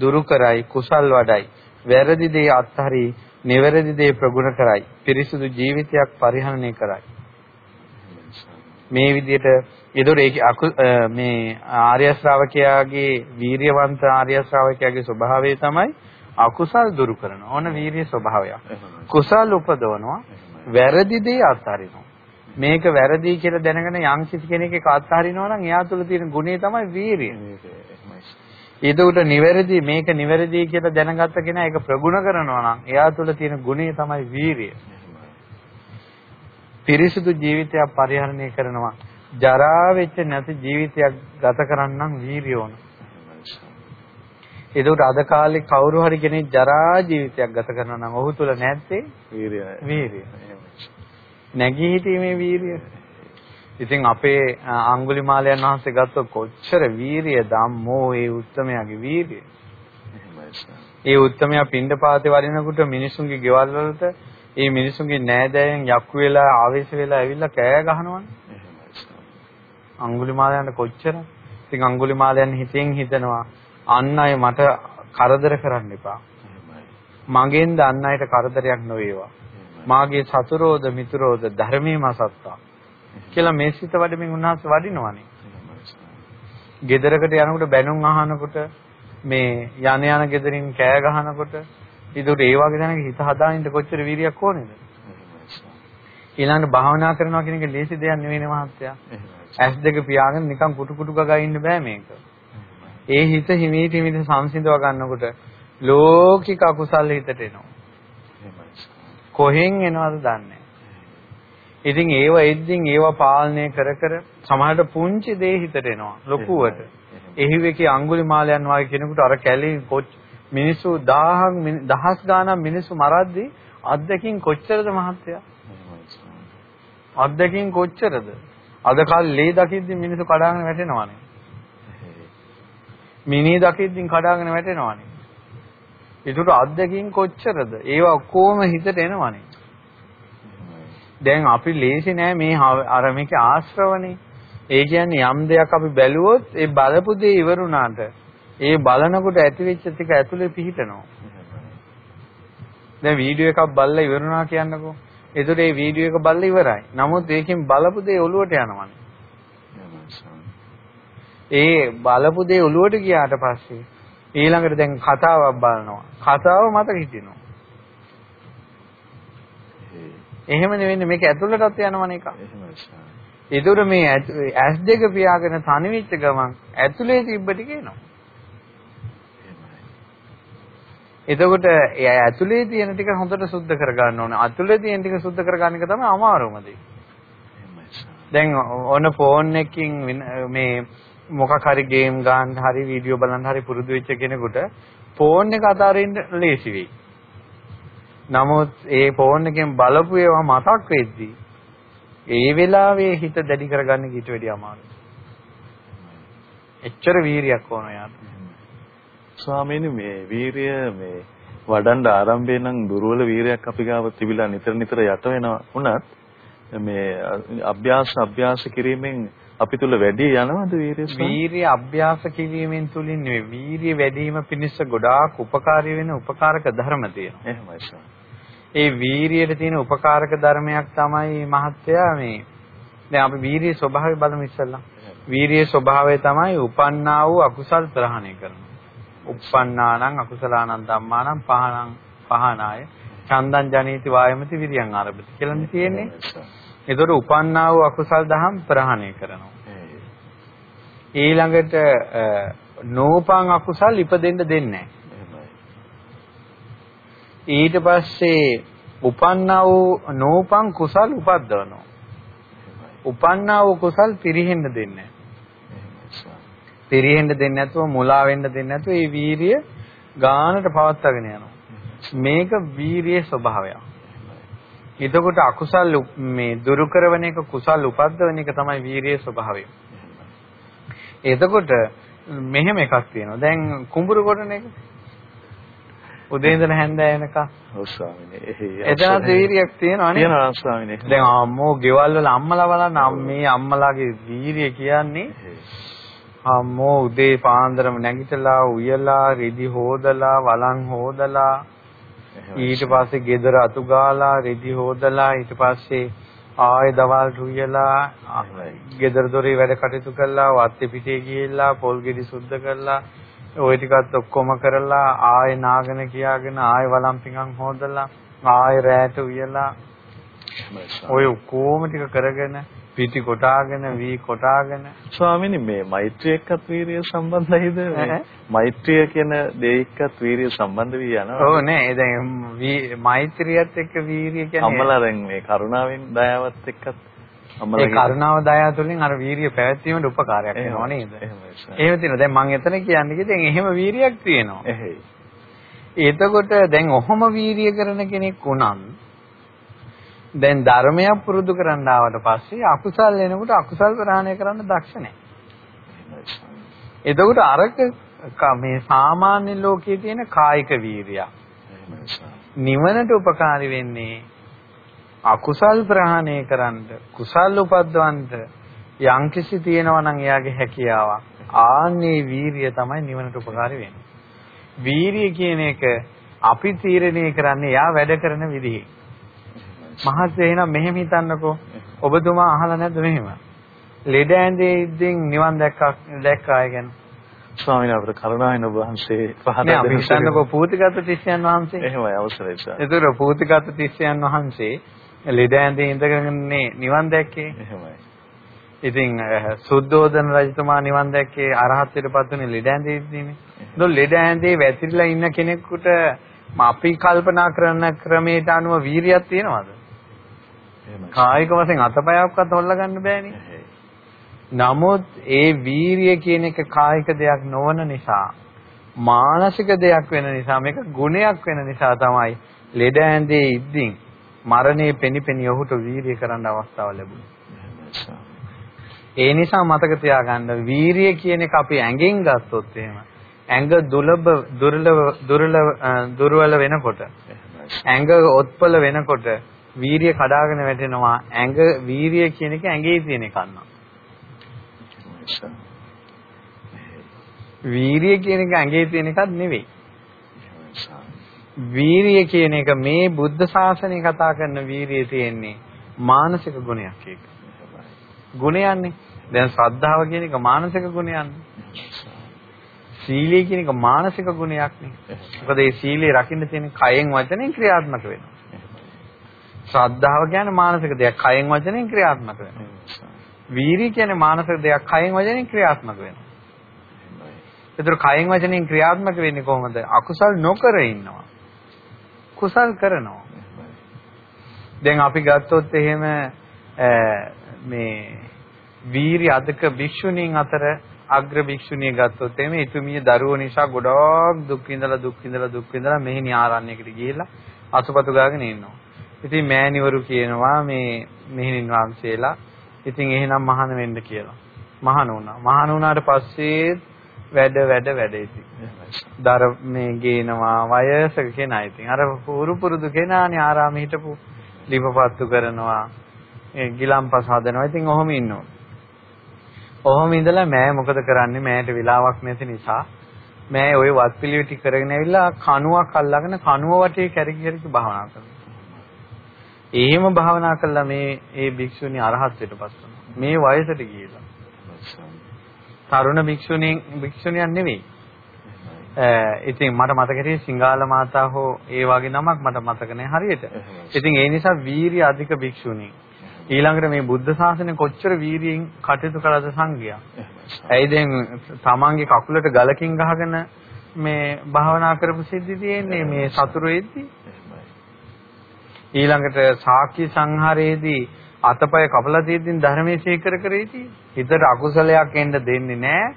දුරු කරයි කුසල් වඩයි. වැරදි දේ අත්හරි නිවැරදි දේ ප්‍රගුණ කරයි. පිරිසුදු ජීවිතයක් පරිහරණය කරයි. මේ විදිහට ඒතොර ඒක මේ ආර්ය ශ්‍රාවකයාගේ වීරියවන්ත ආර්ය ශ්‍රාවකයාගේ ස්වභාවය තමයි අකුසල් දුරු කරනවා. ඕන වීරිය ස්වභාවයක්. කුසල් උපදවනවා. වැරදි දේ අත්හරිනවා. මේක වැරදි කියලා දැනගෙන යම් කිසි කෙනෙක් අත්හරිනවා නම් එයා තුළ තියෙන ගුණය තමයි වීරිය. ඒකට නිවැරදි මේක නිවැරදි කියලා දැනගත්ත කෙනා ඒක ප්‍රගුණ කරනවා නම් එයා තුළ තියෙන ගුණය තමයි වීරිය. පිරිසුදු ජීවිතයක් පරිහරණය කරනවා. ජරා වෙච්ච නැති ජීවිතයක් ගත කරන්නම් වීරිය ඕන. ඒකට අද කාලේ කවුරු හරි කෙනෙක් ජරා ජීවිතයක් ගත කරනවා නම් ඔහු තුල නැත්තේ වීරිය. වීරිය. නැගී හිටීමේ වීරිය. ඉතින් අපේ අඟුලිමාලයන් වහන්සේ ගත්ත කොච්චර වීරිය ධම්මෝ ඒ උත්තමයාගේ වීරිය. ඒ උත්තමයා පින්ඩපාතේ වඩිනකොට මිනිසුන්ගේ ගෙවල් වලට ඒ මිනිසුන්ගේ නෑදෑයන් යක්කු වෙලා ආවේශ වෙලා ඇවිල්ලා කෑ ගහනවනේ. අඟුලිමාලයන්ට කොච්චර? ඉතින් අඟුලිමාලයන් හිතෙන් හිතනවා අන් අය මට කරදර කරන්න එපා. මගෙන්ද අන් අයට කරදරයක් නොවේවා. මාගේ සතුරෝද මිතුරෝද ධර්මීය සත්තා කියලා මේ සිත වඩමින් උන්වහන්සේ වඩිනවනේ. ගෙදරකට යනකොට බැනුම් අහනකොට මේ යන යන ගෙදරින් කෑ ගහනකොට ඒකට ඒ වගේ දැනක හිත හදානින්න කොච්චර වීරියක් ඕනේද? ඊළඟට භාවනා කරනවා කියන එක ලේසි දෙයක් නෙවෙයි මහත්තයා. ඇස් දෙක පියාගෙන නිකන් කුටු කුටු ගගා ඉන්න බෑ මේක. ඒ හිත හිමීට හිමීට සංසිඳව ගන්නකොට ලෝකික අකුසල් හිතට එනවා. කොහෙන් එනවද දන්නේ ඉතින් ඒව එද්දින් ඒව පාලනය කර කර සමහරට පුංචි දේ හිතට එනවා ලොකුවට. එහිවෙකේ අඟුලිමාලයන් වගේ කෙනෙකුට අර කැලේ මිනිස්සු 1000ක් දහස් ගාණක් මිනිස්සු මරද්දී අත්දැකීම් කොච්චරද මහත්තයා? අත්දැකීම් කොච්චරද? අද කාලේ ලේ දකිද්දි මිනිස්සු කඩාගෙන වැටෙනවානේ. මිනී දකිද්දි කඩාගෙන වැටෙනවානේ. ඒකට අත්දැකීම් කොච්චරද? ඒවා ඔක්කොම හිතට එනවානේ. දැන් අපි ලේසි නෑ මේ අර මේකේ ආශ්‍රවනේ. ඒ කියන්නේ යම් දෙයක් අපි බැලුවොත් ඒ බලපු දේ ඉවරුණාට ඒ බලනකොට ඇතිවෙච්ච ටික ඇතුලේ පිහිටනවා. දැන් වීඩියෝ එකක් බලලා ඉවරුණා කියන්නකෝ. ඒතර ඒ වීඩියෝ එක බලලා ඉවරයි. නමුත් ඒකෙන් බලපු දේ ඔලුවට යනවනේ. ඒ බලපු දේ ඔලුවට ගියාට පස්සේ ඊළඟට දැන් කතාවක් බලනවා. කතාව මතක හිටිනවා. එහෙම නෙවෙන්නේ මේක ඇතුළටත් යනවනේ එක. ඒතර මේ ඇස් දෙක පියාගෙන තනිවිච්ච ගමන් ඇතුලේ තිබ්බ ටික එනවා. එතකොට ඒ ඇතුලේ තියෙන ටික හොඳට සුද්ධ කරගන්න ඕනේ. ඇතුලේ තියෙන ටික සුද්ධ කරගන්න එක තමයි අමාරුම දේ. දැන් ඔන ෆෝන් එකකින් මේ මොකක් හරි ගේම් ගන්න හරි වීඩියෝ බලන්න හරි පුරුදු වෙච්ච කෙනෙකුට ෆෝන් එක අතාරින්න ලේසි වෙයි. නමුත් ඒ ෆෝන් එකෙන් බලපු ඒවා මතක් වෙද්දී ඒ වෙලාවේ හිත දැඩි කරගන්න ඊට වැඩිය අමාරුයි. එච්චර වීරියක් ඕන යාට. ස්වාමීනි මේ වීරිය මේ වඩන්න ආරම්භය නම් දුර්වල වීරයක් අපි ගාව තිබිලා නිතර නිතර යට වෙනවා. වුණත් මේ අභ්‍යාස අභ්‍යාස කිරීමෙන් අපි තුල වැඩි යනවද වීරිය වීරිය අභ්‍යාස කිරීමෙන් තුලින් නෙවෙයි වීරිය වැඩි වීම පිණිස ගොඩාක් උපකාරී වෙන උපකාරක ධර්ම තියෙනවා. එහෙමයි ඒ වීරියට තියෙන උපකාරක ධර්මයක් තමයි මහත්තයා මේ දැන් අපි වීරිය ස්වභාවය බලමු ඉස්සෙල්ලා. වීරිය ස්වභාවය තමයි උපන්නා වූ අකුසල් ප්‍රහාණය කරනවා uppannānaṁ akusalaanaṁ dhammānaṁ පහනං පහනාය චන්දං ජනීති වායමති විරියං ආරභති කියලානේ තියෙන්නේ. ඒතකොට උපන්නා වූ අකුසල් දහම් ප්‍රහාණය කරනවා. ඊළඟට නෝපං අකුසල් ඉපදෙන්න දෙන්නේ ඊට පස්සේ උපන්නා වූ නෝපං කුසල් උපද්දවනවා. උපන්නා වූ කුසල් පිරිහෙන්න දෙන්නේ පිරෙහෙන්න දෙන්නේ නැතුව මුලා වෙන්න දෙන්නේ නැතුව මේ වීරිය ගානට පවත්වාගෙන යනවා. මේක වීරියේ ස්වභාවය. එතකොට අකුසල් මේ දුරු කරන එක කුසල් උපද්දවන එක තමයි වීරියේ ස්වභාවය. එතකොට මෙහෙම එකක් තියෙනවා. දැන් කුඹුරු කොටන එක උදේ ඉඳලා හැන්දෑ වෙනකම් ඔව් ස්වාමීනි. එතන වීරියක් තියෙනවා නේ. තියෙනවා ස්වාමීනි. දැන් අම්මෝ ගෙවල් වල අම්මලා බලන්න අම්මේ අම්මලාගේ වීරිය කියන්නේ අම්මෝ උදේ පාන්දරම නැගිටලා උයලා රෙදි හොදලා වලන් හොදලා ඊට පස්සේ ගෙදර අතු ගාලා රෙදි හොදලා ඊට පස්සේ ආයෙ දවල්ට උයලා ගෙදර දොරේ වැඩ කටයුතු කළා වත්තේ පිටේ ගිහිල්ලා පොල් ගෙඩි සුද්ධ කරලා ওই ටිකත් ඔක්කොම කරලා ආයෙ නාගෙන කියාගෙන ආයෙ වලම් පිඟන් හොදලා ආයෙ රැට උයලා ඔය කොහොම ටික කරගෙන පිටි කොටාගෙන වී කොටාගෙන. ස්වාමීනි මේ මෛත්‍රිය එක්කත් වීරිය සම්බන්ධයිද? මෛත්‍රිය කියන දේ එක්කත් වීරිය සම්බන්ධ වී යනවා? ඔව් නෑ. දැන් මෛත්‍රියත් එක්ක වීරිය කියන්නේ අම්මලා දැන් මේ කරුණාවෙන් දයාවත් එක්කත් ඒ කරුණාව දයාව තුළින් අර වීරිය පැවැත්වීමට උපකාරයක් වෙනවා නේද? එහෙම තියෙනවා. දැන් මම එතන කියන්නේ කිව්වේ දැන් එහෙම වීරියක් තියෙනවා. එතකොට දැන් ඔහොම වීරිය කරන කෙනෙක් වුණත් දැන් ධර්මයක් පුරුදු කරන්න ආවට පස්සේ අකුසල් එනකොට අකුසල් ප්‍රහාණය කරන්න දක්ෂ නැහැ. එතකොට අරක මේ සාමාන්‍ය ලෝකයේ තියෙන කායික වීරිය. නිවනට උපකාරී වෙන්නේ අකුසල් ප්‍රහාණය කරන්න, කුසල් උපද්දවන්න යම්කිසි තියෙනවා නම් එයාගේ හැකියාවක්. ආන්නේ වීරිය තමයි නිවනට උපකාරී වෙන්නේ. වීරිය කියන එක අපි තීරණය කරන්නේ යා වැඩ කරන විදිහේ. මහත්සේ එහෙනම් මෙහෙම හිතන්නකෝ. ඔබතුමා අහලා නැද්ද මෙහෙම? ලෙඩ ඇඳේ ඉඳින් නිවන් දැක්කා දැක්කා අය ගැන. ස්වාමීන් වහන්සේ කරුණාවෙන් ඔබ වහන්සේ පහදා දෙන්න. අපි හිතන්නකෝ පූතිගත තිස්සයන් වහන්සේ. එහෙමයි අවසරයි සර්. ඒතර පූතිගත තිස්සයන් වහන්සේ ලෙඩ ඇඳේ ඉඳගෙන නිවන් දැක්කේ. එහෙමයි. ඉතින් සුද්ධෝදන රජතුමා නිවන් දැක්කේ අරහත්ත්වයට පත් වුණේ ලෙඩ ඇඳේ ඉඳීනේ. ඒතො ලෙඩ ඇඳේ වැතිරිලා ඉන්න කෙනෙකුට අපි කල්පනා කරන ක්‍රමයට අනුව වීරියක් තියනවද? කායික වශයෙන් අතපයක්වත් හොල්ලා ගන්න බෑනේ. නමුත් ඒ වීරිය කියන එක කායික දෙයක් නොවන නිසා මානසික දෙයක් වෙන නිසා මේක ගුණයක් වෙන නිසා තමයි ලෙඩ ඇඳේ ඉද්දින් මරණය පෙනිපෙනි ඔහුට වීරිය කරන්න අවස්ථාව ලැබුණා. ඒ නිසා මතක තියාගන්න වීරිය කියන එක අපි ඇඟෙන් ගත්තොත් එහෙම ඇඟ දුර්ලභ දුර්ලභ දුර්වල වෙනකොට ඇඟ ඔත්පල වෙනකොට වීරිය කඩාගෙන වැටෙනවා ඇඟ වීරිය කියන එක ඇඟේ තියෙන එකක් නම. වීරිය කියන එක ඇඟේ තියෙන එකක් නෙවෙයි. වීරිය කියන එක මේ බුද්ධ ශාසනය කතා කරන වීරිය තියෙන්නේ මානසික ගුණයක් ඒක. ගුණයන්නේ. දැන් ශ්‍රද්ධාව කියන එක මානසික ගුණයන්නේ. සීලය කියන එක මානසික ගුණයක් නේ. මොකද මේ සීලය රකින්න තියෙන කයෙන් වචනෙන් ක්‍රියාත්මක වෙනවා. ශ්‍රද්ධාව කියන්නේ මානසික දෙයක්. කයෙන් වචනෙන් ක්‍රියාත්මක වෙනවා. වීරිය කියන්නේ මානසික දෙයක්. කයෙන් වචනෙන් ක්‍රියාත්මක වෙනවා. ඒතර කයෙන් වචනෙන් ක්‍රියාත්මක වෙන්නේ කොහොමද? අකුසල් නොකර ඉන්නවා. කුසල් කරනවා. දැන් අපි ගත්තොත් එහෙම මේ වීරි අධික භික්ෂුණීන් අතර අග්‍ර භික්ෂුණිය ගත්තොත් එමේ එතුමිය දරුවෝ නිසා ගොඩාක් දුක් විඳලා දුක් විඳලා දුක් විඳලා මෙහි ආරණ්‍යයකට ගිහිල්ලා අසුපතු ගාගෙන ඉන්නවා. ඉතින් මෑණිවරු කියනවා මේ මෙහෙණින් වහන්සේලා ඉතින් එහෙනම් මහාන වෙන්න කියලා. මහාන වුණා. මහාන වුණාට පස්සේ වැඩ වැඩ වැඩ ඉතින්. දර මේ ගේනවා වයසක කෙනා ඉතින්. අර පුරු පුරුදු කෙනානේ ආරාමේ හිටපු ලිපපත්තු කරනවා. ඒ ගිලම්පස හදනවා. ඉතින් ඔහොම ඉන්නවා. ඔහොම ඉඳලා මෑ මොකද කරන්නේ? මෑට වෙලාවක් නැති නිසා මෑ ওই වත් පිළිවෙටි කරගෙන ඇවිල්ලා කණුවක් අල්ලගෙන කණුව වටේ කැරකි කැරකි භාවනා කරනවා. එහෙම භාවනා කළා මේ ඒ භික්ෂුණී අරහත්ත්වයට පත් වුණා. මේ වයසට ගිහිලා. තරුණ භික්ෂුණීන් භික්ෂුණියන් නෙවෙයි. ඉතින් මට මතක හිටියේ සිංගාල මාතා හෝ ඒ වගේ නමක් මට මතක නැහැ හරියට. ඉතින් ඒ නිසා වීරිය අධික භික්ෂුණී. ඊළඟට මේ බුද්ධ ශාසනය කොච්චර වීරියෙන් කටයුතු කළාද සංඝයා. ඇයි දැන් තමන්ගේ කකුලට ගලකින් ගහගෙන මේ භාවනා කරපු සිද්ධි තියෙන්නේ මේ සතුරු වෙද්දී. ඊළඟට සාක්‍ය සංහාරයේදී අතපය කපලා තියෙද්දී ධර්මයේ සීකර කරේදී හිතට අකුසලයක් එන්න දෙන්නේ නැහැ.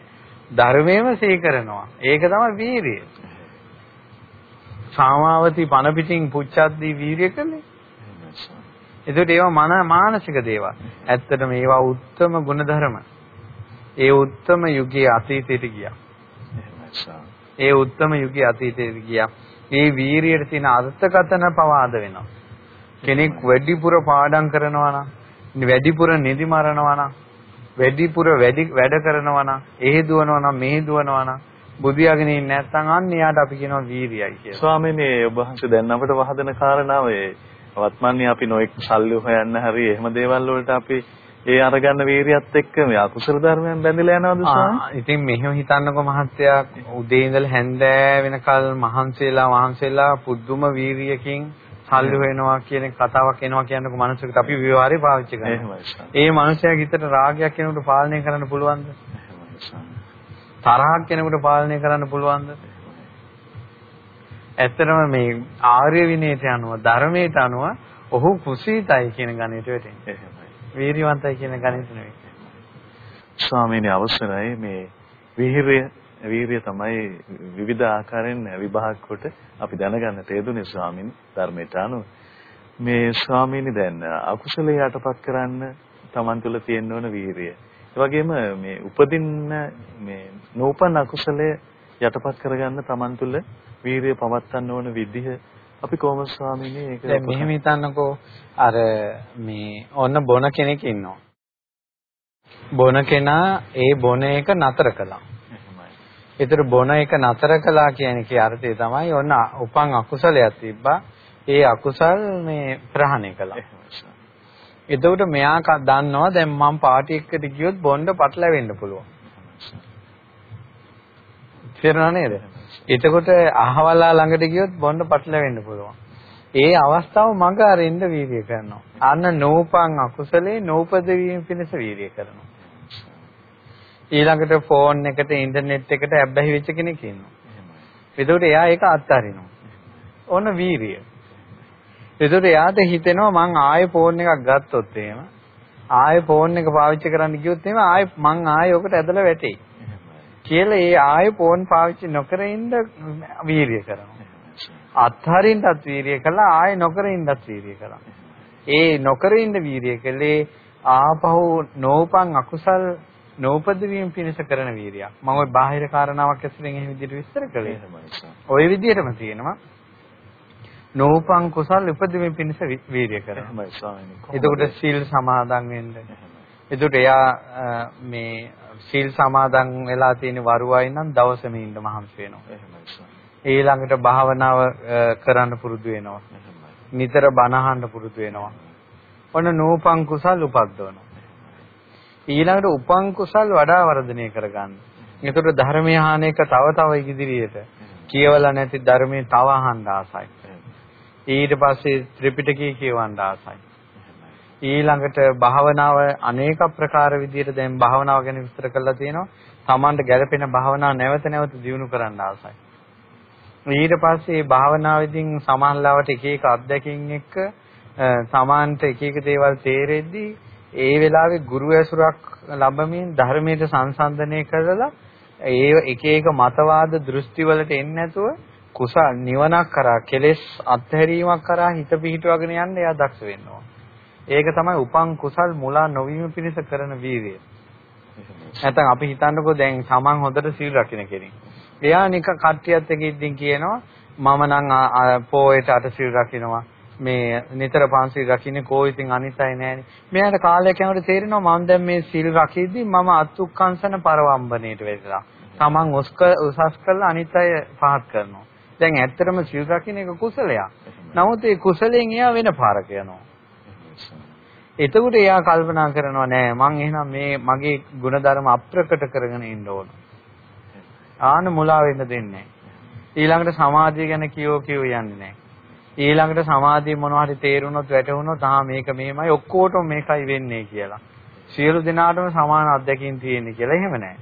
ධර්මයේම සීකරනවා. ඒක තමයි වීරිය. සාමාවති පණ පිටින් පුච්චද්දී වීරිය කළේ. එතකොට ඒවා මන මානසික දේවල්. ඇත්තටම ඒවා උත්තරම ගුණධර්ම. ඒ උත්තරම යුගයේ අතීතයට ගියා. ඒ උත්තරම යුගයේ අතීතයට ගියා. ඒ වීරියට තියෙන අර්ථකතන පවාද වෙනවා. කෙනෙක් වැඩිපුර පාඩම් කරනවා නම් වැඩිපුර නිදි මරනවා නම් වැඩිපුර වැඩි කරනවා නම් එහෙ දුවනවා නම් මෙහෙ දුවනවා නම් බුදියාගෙන ඉන්නේ නැත්නම් අන්න එයාට අපි කියනවා වීරියයි කියලා. ස්වාමීනි ඔබ වහන්සේ දැන් අපිට වහදන කාරණාව ඒ වත්මන්නේ අපි නොඑක් සල්ලි හොයන්න හරි එහෙම දේවල් වලට අපි ඒ අරගන්න වීරියත් එක්ක මේ අකුසල ධර්මයන් බැඳලා යනවද ස්වාමී? ඉතින් මෙහෙම හිතන්නකො මහත්තයා උදේ ඉඳලා හැන්දෑ වෙනකල් මහන්සියලා මහන්සියලා පුදුම වීරියකින් සල්ලි හොයනවා කියන කතාවක් එනවා කියනකො මනුස්සයෙකුට අපි විවරේ පාවිච්චි කරනවා. ඒ මනුස්සයාගේ හිතට රාගයක් කෙනෙකුට පාලනය කරන්න පුළුවන්ද? තරහක් කෙනෙකුට පාලනය කරන්න පුළුවන්ද? ඇත්තටම මේ ආර්ය විනයට අනුව ධර්මයට අනුව ඔහු කුසීතයි කියන ගණිතයට වැටෙන්නේ. වීරියවන්තයි කියන ගණිත නෙවෙයි. ස්වාමීනි අවසරයි මේ විහිරිය වීරිය තමයි විවිධ ආකාරයෙන් විභාග කොට අපි දැනගන්නට යෙදුනේ ස්වාමීන් ධර්මයට අනුව. මේ ස්වාමීනි දැන් අකුසලයේ යටපත් කරන්න Taman තුල තියෙන්න ඕන වීරිය. ඒ වගේම මේ උපදින්න මේ නූපන් අකුසලයේ යටපත් කරගන්න Taman තුල වීරිය පවත්වන්න ඕන විදිහ අපි කොහොමද ස්වාමීනි ඒක දැන් මෙහෙම හිතන්නකෝ අර මේ ඔන්න බොන කෙනෙක් ඉන්නවා. බොන කෙනා ඒ බොන එක නතර කළා. ඒතර බොන එක නතර කළා කියන එකේ අර්ථය තමයි ඔන්න උපන් අකුසලයක් තිබ්බා. ඒ අකුසල් මේ ප්‍රහාණය කළා. එතකොට මෙයා දන්නවා දැන් මම පාටි එක්කට ගියොත් බොණ්ඩ පටලැවෙන්න පුළුවන්. තේරුණා නේද? එතකොට අහවලා ළඟට ගියොත් බොණ්ඩ පටලැවෙන්න පුළුවන්. ඒ අවස්ථාව මඟ අරින්න වීර්ය කරනවා. අන්න නෝපං අකුසලේ නෝපද වීම පිණිස වීර්ය කරනවා. ඊළඟට ෆෝන් එකට ඉන්ටර්නෙට් එකට ඇබ්බැහි වෙච්ච කෙනෙක් ඉන්නවා. එතකොට එයා ඒක අත්හරිනවා. ඕන වීරිය. එතකොට එයාට හිතෙනවා මං ආයෙ ෆෝන් එකක් ගත්තොත් එහෙම ආයෙ ෆෝන් එක පාවිච්චි කරන්න ගියොත් එහෙම ආයෙ මං ආයෙ ඔකට ඇදලා වැටෙයි. කියලා ඒ ආයෙ ෆෝන් පාවිච්චි නොකර ඉන්න වීරිය කරනවා. අත්හරින්නත් වීරිය කළා ආයෙ නොකර ඉන්නත් වීරිය කළා. ඒ නොකර ඉන්න වීරිය කළේ ආපහු නෝපං අකුසල් නෝපද වීම පිණිස කරන වීරියක්. මම ওই බාහිර කාරණාවක් ඇසුරෙන් එහෙම විදිහට විස්තර කළේ. ওই විදිහටම තියෙනවා. නෝපං කුසල් උපදවීම පිණිස වීරිය කරනවා. එතකොට සීල් සමාදන් වෙන්න. එතකොට එයා මේ සීල් සමාදන් වෙලා තියෙන වරුවයි නම් දවසම ඉන්න මහන්සි වෙනවා. ඊළඟට භාවනාව කරන්න පුරුදු වෙනවා. නිතර බණ අහන්න පුරුදු වෙනවා. ඔන්න නෝපං කුසල් උපද්දවනවා. ඊළඟට උපං කුසල් වඩා වර්ධනය කරගන්න. එතකොට ධර්මය අහන එක තව තව ඉදිරියට කියවලා නැති ධර්මයේ තව අහන්න ආසයි. ඊට පස්සේ ත්‍රිපිටකය කියවන්න ආසයි. ඊළඟට භාවනාව අනේක ප්‍රකාර විදිහට දැන් භාවනාව ගැන විස්තර කරලා තියෙනවා. Tamanට ගැළපෙන භාවනාව නැවත නැවත දියුණු කරන්න ආසයි. ඊට පස්සේ භාවනාවේදී සමානලාවට එක එක අත්දැකීම් එක්ක සමාන්ට එක එක දේවල් තේරෙද්දී ඒ වෙලාවේ ගුරු ඇසුරක් ලැබමින් ධර්මයට සංසන්දනය කරලා ඒ එක එක මතවාද දෘෂ්ටි වලට එන්නේ නැතුව කුසල් නිවනක් කරා කෙලෙස් අත්හැරීමක් කරා හිත පිහිටවගෙන යන්න එයා දක්ෂ වෙන්න ඕන. ඒක තමයි උපං කුසල් මුලා නොවීම පිණිස කරන වීරිය. නැත්නම් අපි හිතන්නකෝ දැන් Taman හොඳට සීල් රකින්න කෙනෙක්. එයා නික කට්ටියත් එක්ක ඉඳින් කියනවා මම නම් පොයට අට සීල් රකින්නවා. මේ නිතර පන්සිල් රකින්නේ කෝ ඉතින් අනිත් අය නෑනේ. මෙයාට කාලයක් යනකොට තේරෙනවා මම දැන් මේ සීල් රකිද්දි මම අත්ුක්කංශන පරවම්බණයට වෙලා. Taman උස්ස කරලා අනිත් අය පහත් කරනවා. දැන් ඇත්තටම සීල් රකින්න එක කුසලයක්. නමුත් ඒ කුසලයෙන් එයා වෙන පාරක යනවා. එතකොට එයා කල්පනා කරනවා නෑ මං එහෙනම් මේ මගේ ಗುಣධර්ම අප්‍රකට කරගෙන ඉන්න ඕන. ආන මුලා වෙන්න දෙන්නේ ඊළඟට සමාධිය ගැන කියෝ කියෝ යන්නේ නෑ. ඊළඟට සමාධිය මොනවා හරි තේරුණොත් වැටහුණොත් ආ මේක මෙහෙමයි ඔක්කොටම මේකයි වෙන්නේ කියලා. සියලු දෙනාටම සමාන අත්දැකීම් තියෙන්නේ කියලා එහෙම නෑ.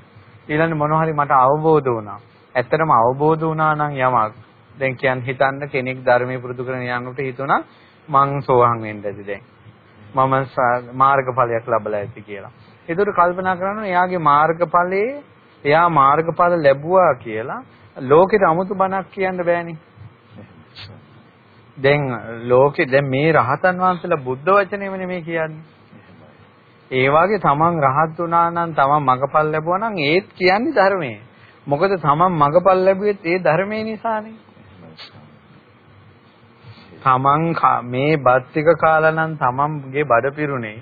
ඊළඟට මොනවා හරි මට අවබෝධ වුණා. ඇත්තටම අවබෝධ වුණා නම් යමක් දැන් කියන් හිතන්න කෙනෙක් ධර්මයේ පුරුදු කරගෙන යනකොට හිතුණා මං සෝහන් වෙන්න ඇති දැන්. මම මාර්ගඵලයක් ලැබලා ඇති කියලා. ඒකට කල්පනා කරනවා එයාගේ මාර්ගඵලයේ එයා මාර්ගඵල ලැබුවා කියලා ලෝකෙට 아무තු බණක් කියන්න බෑනේ. දැන් ලෝකේ දැන් මේ රහතන් වහන්සේලා බුද්ධ වචනේමනේ මේ කියන්නේ. ඒ වගේ තමන් රහත් වුණා නම් තමන් මගපල් ලැබුවා නම් ඒත් කියන්නේ ධර්මයේ. මොකද තමන් මගපල් ලැබුවෙත් ඒ ධර්මයේ නිසානේ. තමන් මේ බත් ටික කාලා නම් තමන්ගේ බඩ පිරුණේ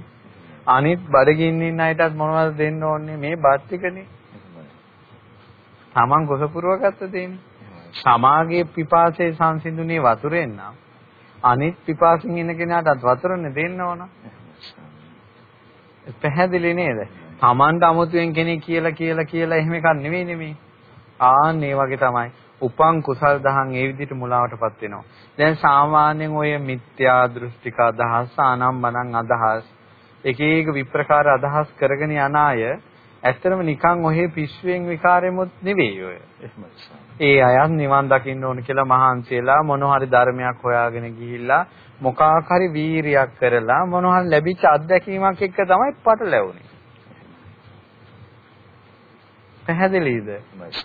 අනිත් බඩගින්න ඉන්න අයටත් මොනවද දෙන්න ඕනේ මේ බත් ටිකනේ තමන් ගොස පුරවගත්ත දෙන්නේ සමාගයේ පිපාසයේ සංසිඳුනේ වතුරෙන් නම් අනිත් පිපාසෙන් ඉන්න කෙනාටත් වතුරනේ දෙන්න ඕන. පැහැදිලි නේද? තමන්ට අමුතුවෙන් කෙනෙක් කියලා කියලා කියලා එහෙම එකක් නෙවෙයි නෙමේ ආන් ඒ වගේ තමයි. උපං කුසල් දහම් ඒ විදිහට මුලාවටපත් වෙනවා. දැන් සාමාන්‍යයෙන් ඔය මිත්‍යා දෘෂ්ටික අදහස්, ආනම්මනං අදහස්, එක එක විප්‍රකාර අදහස් කරගෙන යන අය ඇත්තටම නිකන් ඔහේ පිස්සුවෙන් විකාරෙමුත් නෙවෙයි ඔය. ඒ අයත් නිවන් දකින්න ඕන කියලා මහන්සියලා මොන හරි ධර්මයක් හොයාගෙන ගිහිල්ලා මොකක් හරි වීරියක් කරලා මොන හරි ලැබිච්ච අත්දැකීමක් එක්ක තමයි පටලැවුනේ. පැහැදිලිද?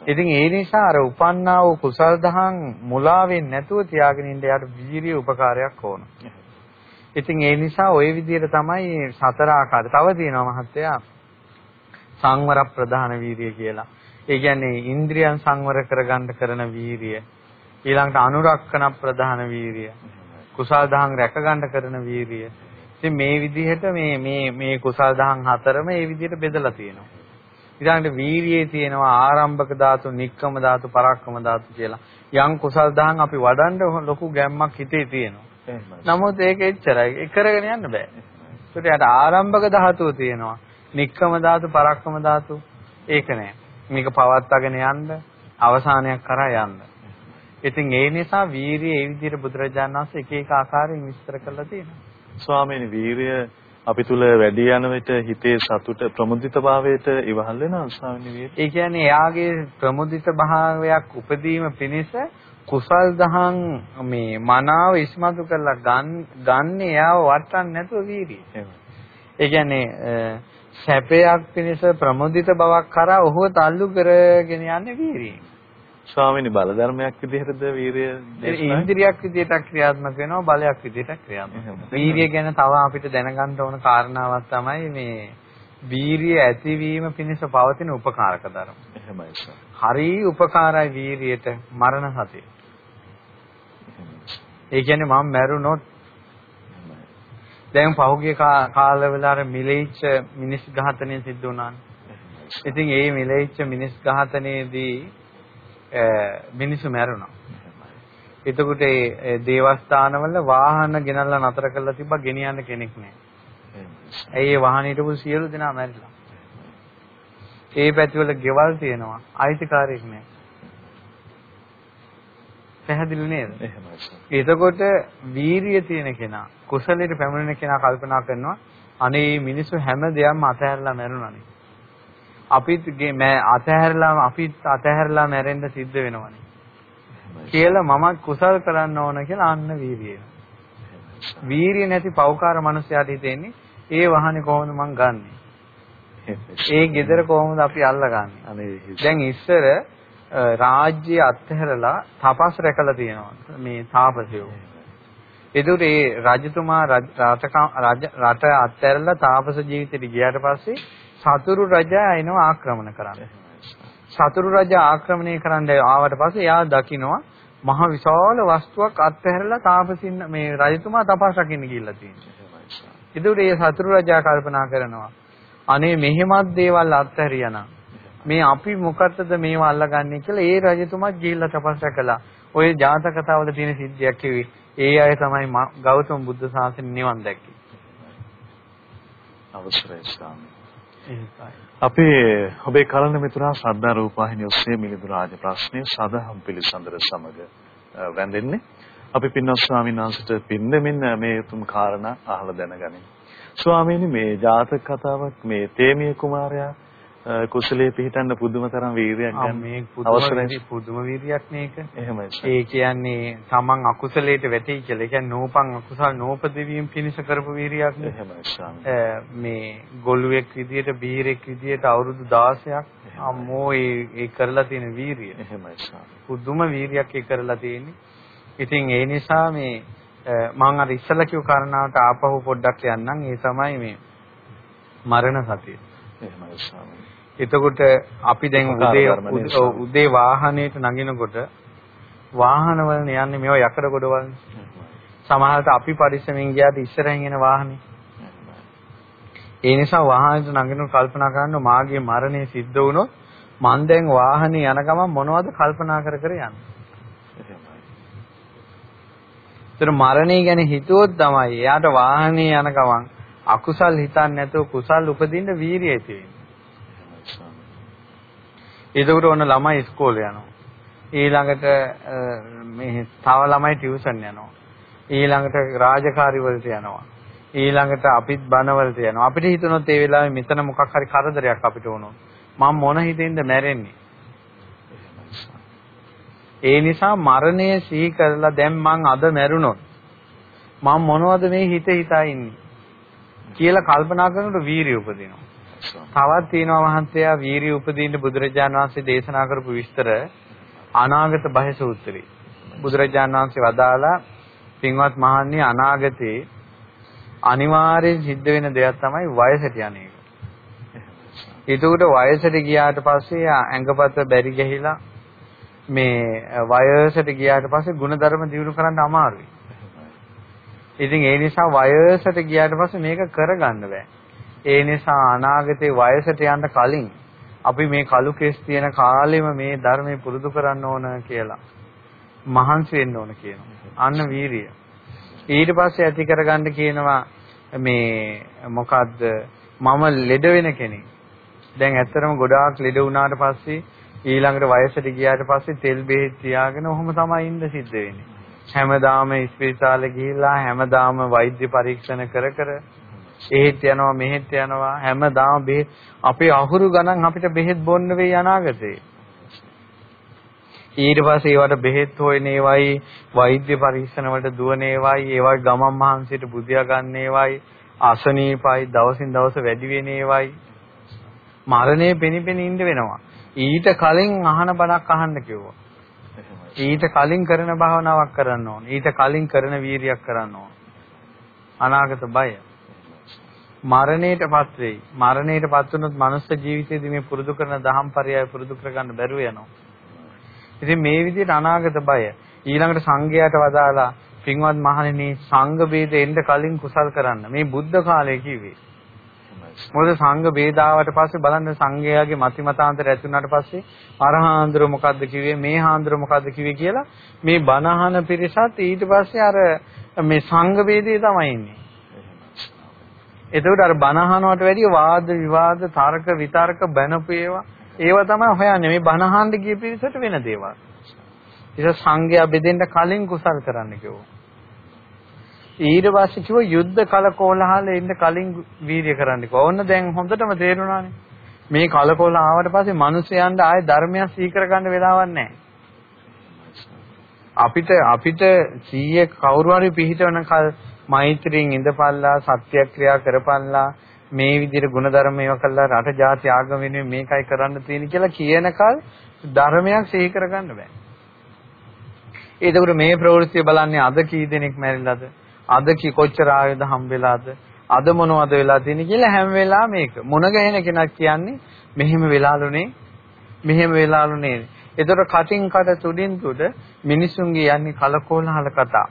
ඉතින් ඒ නිසා අර උපන්නා වූ කුසල් දහම් මුලා වෙන්නේ නැතුව තියාගෙන ඉන්න යාට වීරිය උපකාරයක් ඕන. ඉතින් ඒ නිසා ওই විදිහට තමයි සතර ආකාර. තව තියෙනවා මහත්තයා සංවර ප්‍රධාන වීරිය කියලා. ඒ කියන්නේ ඉන්ද්‍රියන් සංවර කරගන්න කරන වීරිය. ඊළඟට අනුරක්කන ප්‍රධාන වීරිය. කුසල් දහම් රැකගන්න කරන වීරිය. ඉතින් මේ විදිහට මේ මේ මේ කුසල් දහම් හතරම මේ විදිහට බෙදලා තියෙනවා. ඊළඟට වීරියේ තියෙනවා ආරම්භක ධාතු, නික්කම ධාතු, පරක්කම ධාතු කියලා. යම් කුසල් දහම් අපි වඩන්න ලොකු ගැම්මක් හිතේ තියෙනවා. නමුත් ඒක එච්චරයි. ඒ කරගෙන යන්න බෑ. ඒකට ආරම්භක ධාතුව තියෙනවා. නික්කම ධාතු, පරක්කම ධාතු ඒක නෑ. මේක පවත්වාගෙන යන්න අවසානයක් කරා යන්න. ඉතින් ඒ නිසා වීරිය ඒ විදිහට බුදුරජාණන් වහන්සේ එක එක ආකාරයෙන් විස්තර කරලා තියෙනවා. ස්වාමීනි වීරිය අපි තුල වැඩි යන විට හිතේ සතුට ප්‍රමුදිතභාවයට ඉවහල් වෙනවා ස්වාමීන් වහන්සේ. ඒ කියන්නේ එයාගේ ප්‍රමුදිත භාවයක් උපදීම පිණිස කුසල් දහම් මේ මනාව ඉස්මතු කරලා ගන්න ගන්න එයාව වටන්න නැතුව වීර්යය. ඒ කියන්නේ සැපයක් පිණිස ප්‍රමුදිත බවක් කරා ඔහුව තල්ලු කරගෙන යන්නේ වීර්යය. ස්වාමීනි බල ධර්මයක් විදිහටද වීරිය ඉන්ද්‍රියක් විදිහට ක්‍රියාත්මක වෙනවා බලයක් විදිහට ක්‍රියාත්මක වෙනවා. වීරිය ගැන තව අපිට දැනගන්න ඕන කාරණාවක් තමයි මේ වීරිය ඇතිවීම පිණිස පවතින උපකාරක ධර්ම. එහෙමයි සර්. හරි උපකාරයි වීරියට මරණ සතිය. ඒ කියන්නේ මම මැරුණොත් දැන් පහුගිය කාලවල අර මිලෙච්ච මිනිස් ඝාතනය සිද්ධ වුණානේ. ඉතින් ඒ මිලෙච්ච මිනිස් ඝාතනයේදී මිනිස්සු මැරුණා. එතකොට ඒ දේවස්ථානවල වාහන ගෙනල්ලා නතර කරලා තිබ්බා ගෙනියන්න කෙනෙක් නැහැ. ඇයි ඒ වාහනේ හිටපු සියලු දෙනා මැරිලා. ඒ පැතිවල ගෙවල් තියෙනවා අයිතිකාරයෙක් නැහැ. පැහැදිලි නේද? එහෙමයි. එතකොට වීරිය තියෙන කෙනා කුසලයට පැමිණෙන කෙනා කල්පනා කරනවා අනේ මිනිස්සු හැම දෙයක්ම අතහැරලා මැරුණානේ. අපිත් අතහැරලා අපිත් අතහැරලා මැරෙන්න සිද්ධ වෙනවනේ. කියලා මම කුසල් කරන්න ඕන කියලා අන්න වීරිය. වීරිය නැති පෞකාර මනුස්සයාට හිතෙන්නේ ඒ වාහනේ කොහොමද මං ගන්නෙ? ඒ ගෙදර කොහොමද අපි අල්ලගන්නේ? දැන් ඉස්සර රාජ්‍ය අත්හැරලා තපස් රැකලා තියෙනවා මේ තාපසයෝ. එතකොට ඒ රජතුමා රට අත්හැරලා තාපස ජීවිතයට ගියාට පස්සේ සතුරු රජා එනවා ආක්‍රමණ කරන්න. සතුරු රජා ආක්‍රමණය කරන්න ආවට පස්සේ එයා දකිනවා මහ විශාල වස්තුවක් අත්හැරලා තාපසින් මේ රජතුමා තපස් රකින්න ගිහිල්ලා තියෙනවා. එතකොට ඒ සතුරු රජා කල්පනා කරනවා අනේ මෙහෙමත් දේවල් අත්හැරියානම් මේ අපි මොකටද මේවා අල්ලගන්නේ කියලා ඒ රජතුමා ගිහිල්ලා තපස් රැකලා ඔය ජාතක කතාවල තියෙන සිද්ධියක් කිව්වේ ඒ අය තමයි ගෞතම බුද්ධ ශාසනය නිවන් දැක්කේ. අවසරයි ස්වාමී. අපේ ඔබේ කලන මිතුරා ශ්‍රද්ධා රූපවාහිනිය ඔස්සේ මිලිඳු රාජ ප්‍රශ්නය සදහම් පිළිසඳර සමග වැඳෙන්නේ. අපි පින්වත් ස්වාමීන් වහන්සේට පින්දෙමින් මේ උතුම් කාරණා අහලා දැනගනිමු. ස්වාමීනි මේ ජාතක කතාවක් මේ තේමිය කුමාරයා කුසලයේ පිහිටන්න පුදුම තරම් වීරියක් ගන්න මේ අවශ්‍යයි පුදුම වීරියක් මේක. එහෙමයි. ඒ කියන්නේ තමන් අකුසලයට වැටෙයි කියලා. ඒ කියන්නේ නෝපං අකුසල් නෝපදවීම පිණිස කරපු වීරියක්. එහෙමයි මේ ගොළුෙක් විදියට බීරෙක් විදියට අවුරුදු 16ක් අම්මෝ ඒ කරලා තියෙන වීරිය. එහෙමයි පුදුම වීරියක් ඒ කරලා තියෙන්නේ. ඉතින් ඒ නිසා මේ මම අර ඉස්සලා කිව්ව කාරණාවට ආපහු පොඩ්ඩක් යන්නම්. ඒ තමයි මේ මරණ සතිය. එහෙමයි ස්වාමී. එතකොට අපි දැන් උදේ උදේ වාහනේට නගිනකොට වාහනවල යන්නේ මේවා යකඩ ගොඩවල්නේ. සමහරවිට අපි පරිස්සමින් ගියාට ඉස්සරහින් එන වාහනේ. ඒ නිසා වාහනේට නගිනකොට කල්පනා කරන්න මාගේ මරණය සිද්ධ වුණොත් මං දැන් වාහනේ යන ගමන් මොනවද කල්පනා කර කර යන්නේ. ඒතර මරණය ගැන හිතුවොත් තමයි එයාට වාහනේ යන ගමන් අකුසල් හිතන්නේ නැතුව කුසල් උපදින්න වීරිය තියෙන්නේ. එතකොට ඔන්න ළමයි ඉස්කෝලේ යනවා. ඊළඟට මේ තව ළමයි ටියුෂන් යනවා. ඊළඟට රාජකාරි වලට යනවා. ඊළඟට අපිත් බණ වලට යනවා. අපිට හිතුනොත් ඒ වෙලාවේ මෙතන මොකක් හරි කරදරයක් අපිට වුණොත් මම මොන හිතෙන්ද මැරෙන්නේ? ඒ නිසා මරණය සිහි කරලා දැන් මං අද මැරුණොත් මම මොනවද මේ හිත හිතා ඉන්නේ කියලා කල්පනා කරනකොට වීරිය උපදිනවා. තවත් තියෙනවා මහන්තයා වීරිය උපදීන බුදුරජාණන් වහන්සේ දේශනා කරපු විස්තර අනාගත බය සූත්‍රය. බුදුරජාණන් වහන්සේ වදාලා පින්වත් මහන්නේ අනාගතේ අනිවාර්යෙන් සිද්ධ වෙන දෙයක් තමයි වයසට යන එක. ඒකට වයසට ගියාට පස්සේ ඇඟපත බැරි ගහිලා මේ වයසට ගියාට පස්සේ ಗುಣධර්ම දියුණු කරන්න අමාරුයි. ඉතින් ඒ නිසා වයසට ගියාට පස්සේ මේක කරගන්න බෑ. ඒ නිසා අනාගතේ වයසට යන්න කලින් අපි මේ කලු කෙස් තියෙන කාලෙම මේ ධර්මය පුරුදු කරන්න ඕන කියලා මහන්සි වෙන්න ඕන කියනවා. අන්න වීරිය. ඊට පස්සේ ඇති කරගන්න කියනවා මේ මොකද්ද මම ලෙඩ වෙන කෙනෙක්. දැන් ඇත්තටම ගොඩාක් ලෙඩ වුණාට පස්සේ ඊළඟට වයසට ගියාට පස්සේ තෙල් බෙහෙත් තියාගෙන ඔහොම තමයි ඉන්න සිද්ධ වෙන්නේ. හැමදාම ස්පිරිතාලේ ගිහිල්ලා හැමදාම වෛද්‍ය පරීක්ෂණ කර කර එහෙත් යනවා මෙහෙත් යනවා හැමදාම බෙහෙත් අපේ අහුරු ගණන් අපිට බෙහෙත් බොන්න වෙයි අනාගතේ. ඊට පස්සේ ඒවට බෙහෙත් හොයන ඒවයි වෛද්‍ය පරීක්ෂණ වලට දුවන ඒවයි ඒවයි ගමන් මහන්සියට බුදියා ගන්න ඒවයි අසනීපයි දවසින් දවස වැඩි වෙන ඒවයි මරණය පෙනිපෙනි ඉන්න වෙනවා. ඊට කලින් අහන බණක් අහන්න කිව්වා. ඊට කලින් කරන භාවනාවක් කරන්න ඕන. ඊට කලින් කරන වීරියක් කරන්න ඕන. අනාගත බය. මරණයටපත් වෙයි. මරණයටපත් වුණොත් මනුස්ස ජීවිතයේදී මේ පුරුදු කරන දහම් පරයය පුරුදු කරගන්න බැරුව යනවා. ඉතින් මේ විදිහට අනාගත බය ඊළඟට සංඝයාට වදාලා පින්වත් මහණෙනි සංඝ බේද එන්න කලින් කුසල් කරන්න. මේ බුද්ධ කාලය කිව්වේ. මොකද සංඝ බේදාවට පස්සේ බලන්න සංඝයාගේ මති මතාන්තර ඇති වුණාට පස්සේ අරහාන්දර මොකද්ද කිව්වේ මේ හාන්දර මොකද්ද කිව්වේ කියලා මේ බණහන පිරිසත් ඊට පස්සේ අර මේ සංඝ බේදේ තමයි ඉන්නේ. එතකොට අර බණ අහනවට වැඩිය වාද විවාද තර්ක විතර්ක බැනපු ඒවා ඒවා තමයි හොයන්නේ මේ බණ අහන්න ගිය පිරිසට වෙන දේවල්. ඒක සංඝයා බෙදෙන්න කලින් කුසල් කරන්න කිව්වා. ඊට පස්සේ කිව්ව යුද්ධ කලකෝලහල එන්න කලින් වීර්ය කරන්න කිව්වා. ඕන්න දැන් හොඳටම තේරුණානේ. මේ කලකෝල ආවට පස්සේ මිනිස්යන්ට ආයේ ධර්මයක් සීකර ගන්න වෙලාවක් නැහැ. අපිට අපිට 100 කවුරු හරි පිළිහිටවන කල් මෛත්‍රියෙන් ඉඳපල්ලා සත්‍යක්‍රියා කරපල්ලා මේ විදිහට ಗುಣධර්ම මේවා කළා රට ජාති ආගම වෙනුවෙන් මේකයි කරන්න තියෙන කියලා කියනකල් ධර්මයක් සිහි කරගන්න බෑ. ඒකෝර මේ ප්‍රවෘත්තිය බලන්නේ අද කී දෙනෙක් මැරිලාද? අද කී කොච්චර ආයුධ හම්බෙලාද? අද මොනවද වෙලා තියෙන්නේ කියලා හැම වෙලාවෙම මේක. මොන ගහන කෙනෙක් කියන්නේ මෙහෙම වෙලාලුනේ මෙහෙම වෙලාලුනේ. ඒතර කටින් කට තුඩින් තුඩ මිනිසුන්ගේ යන්නේ කලකෝලහල කතා.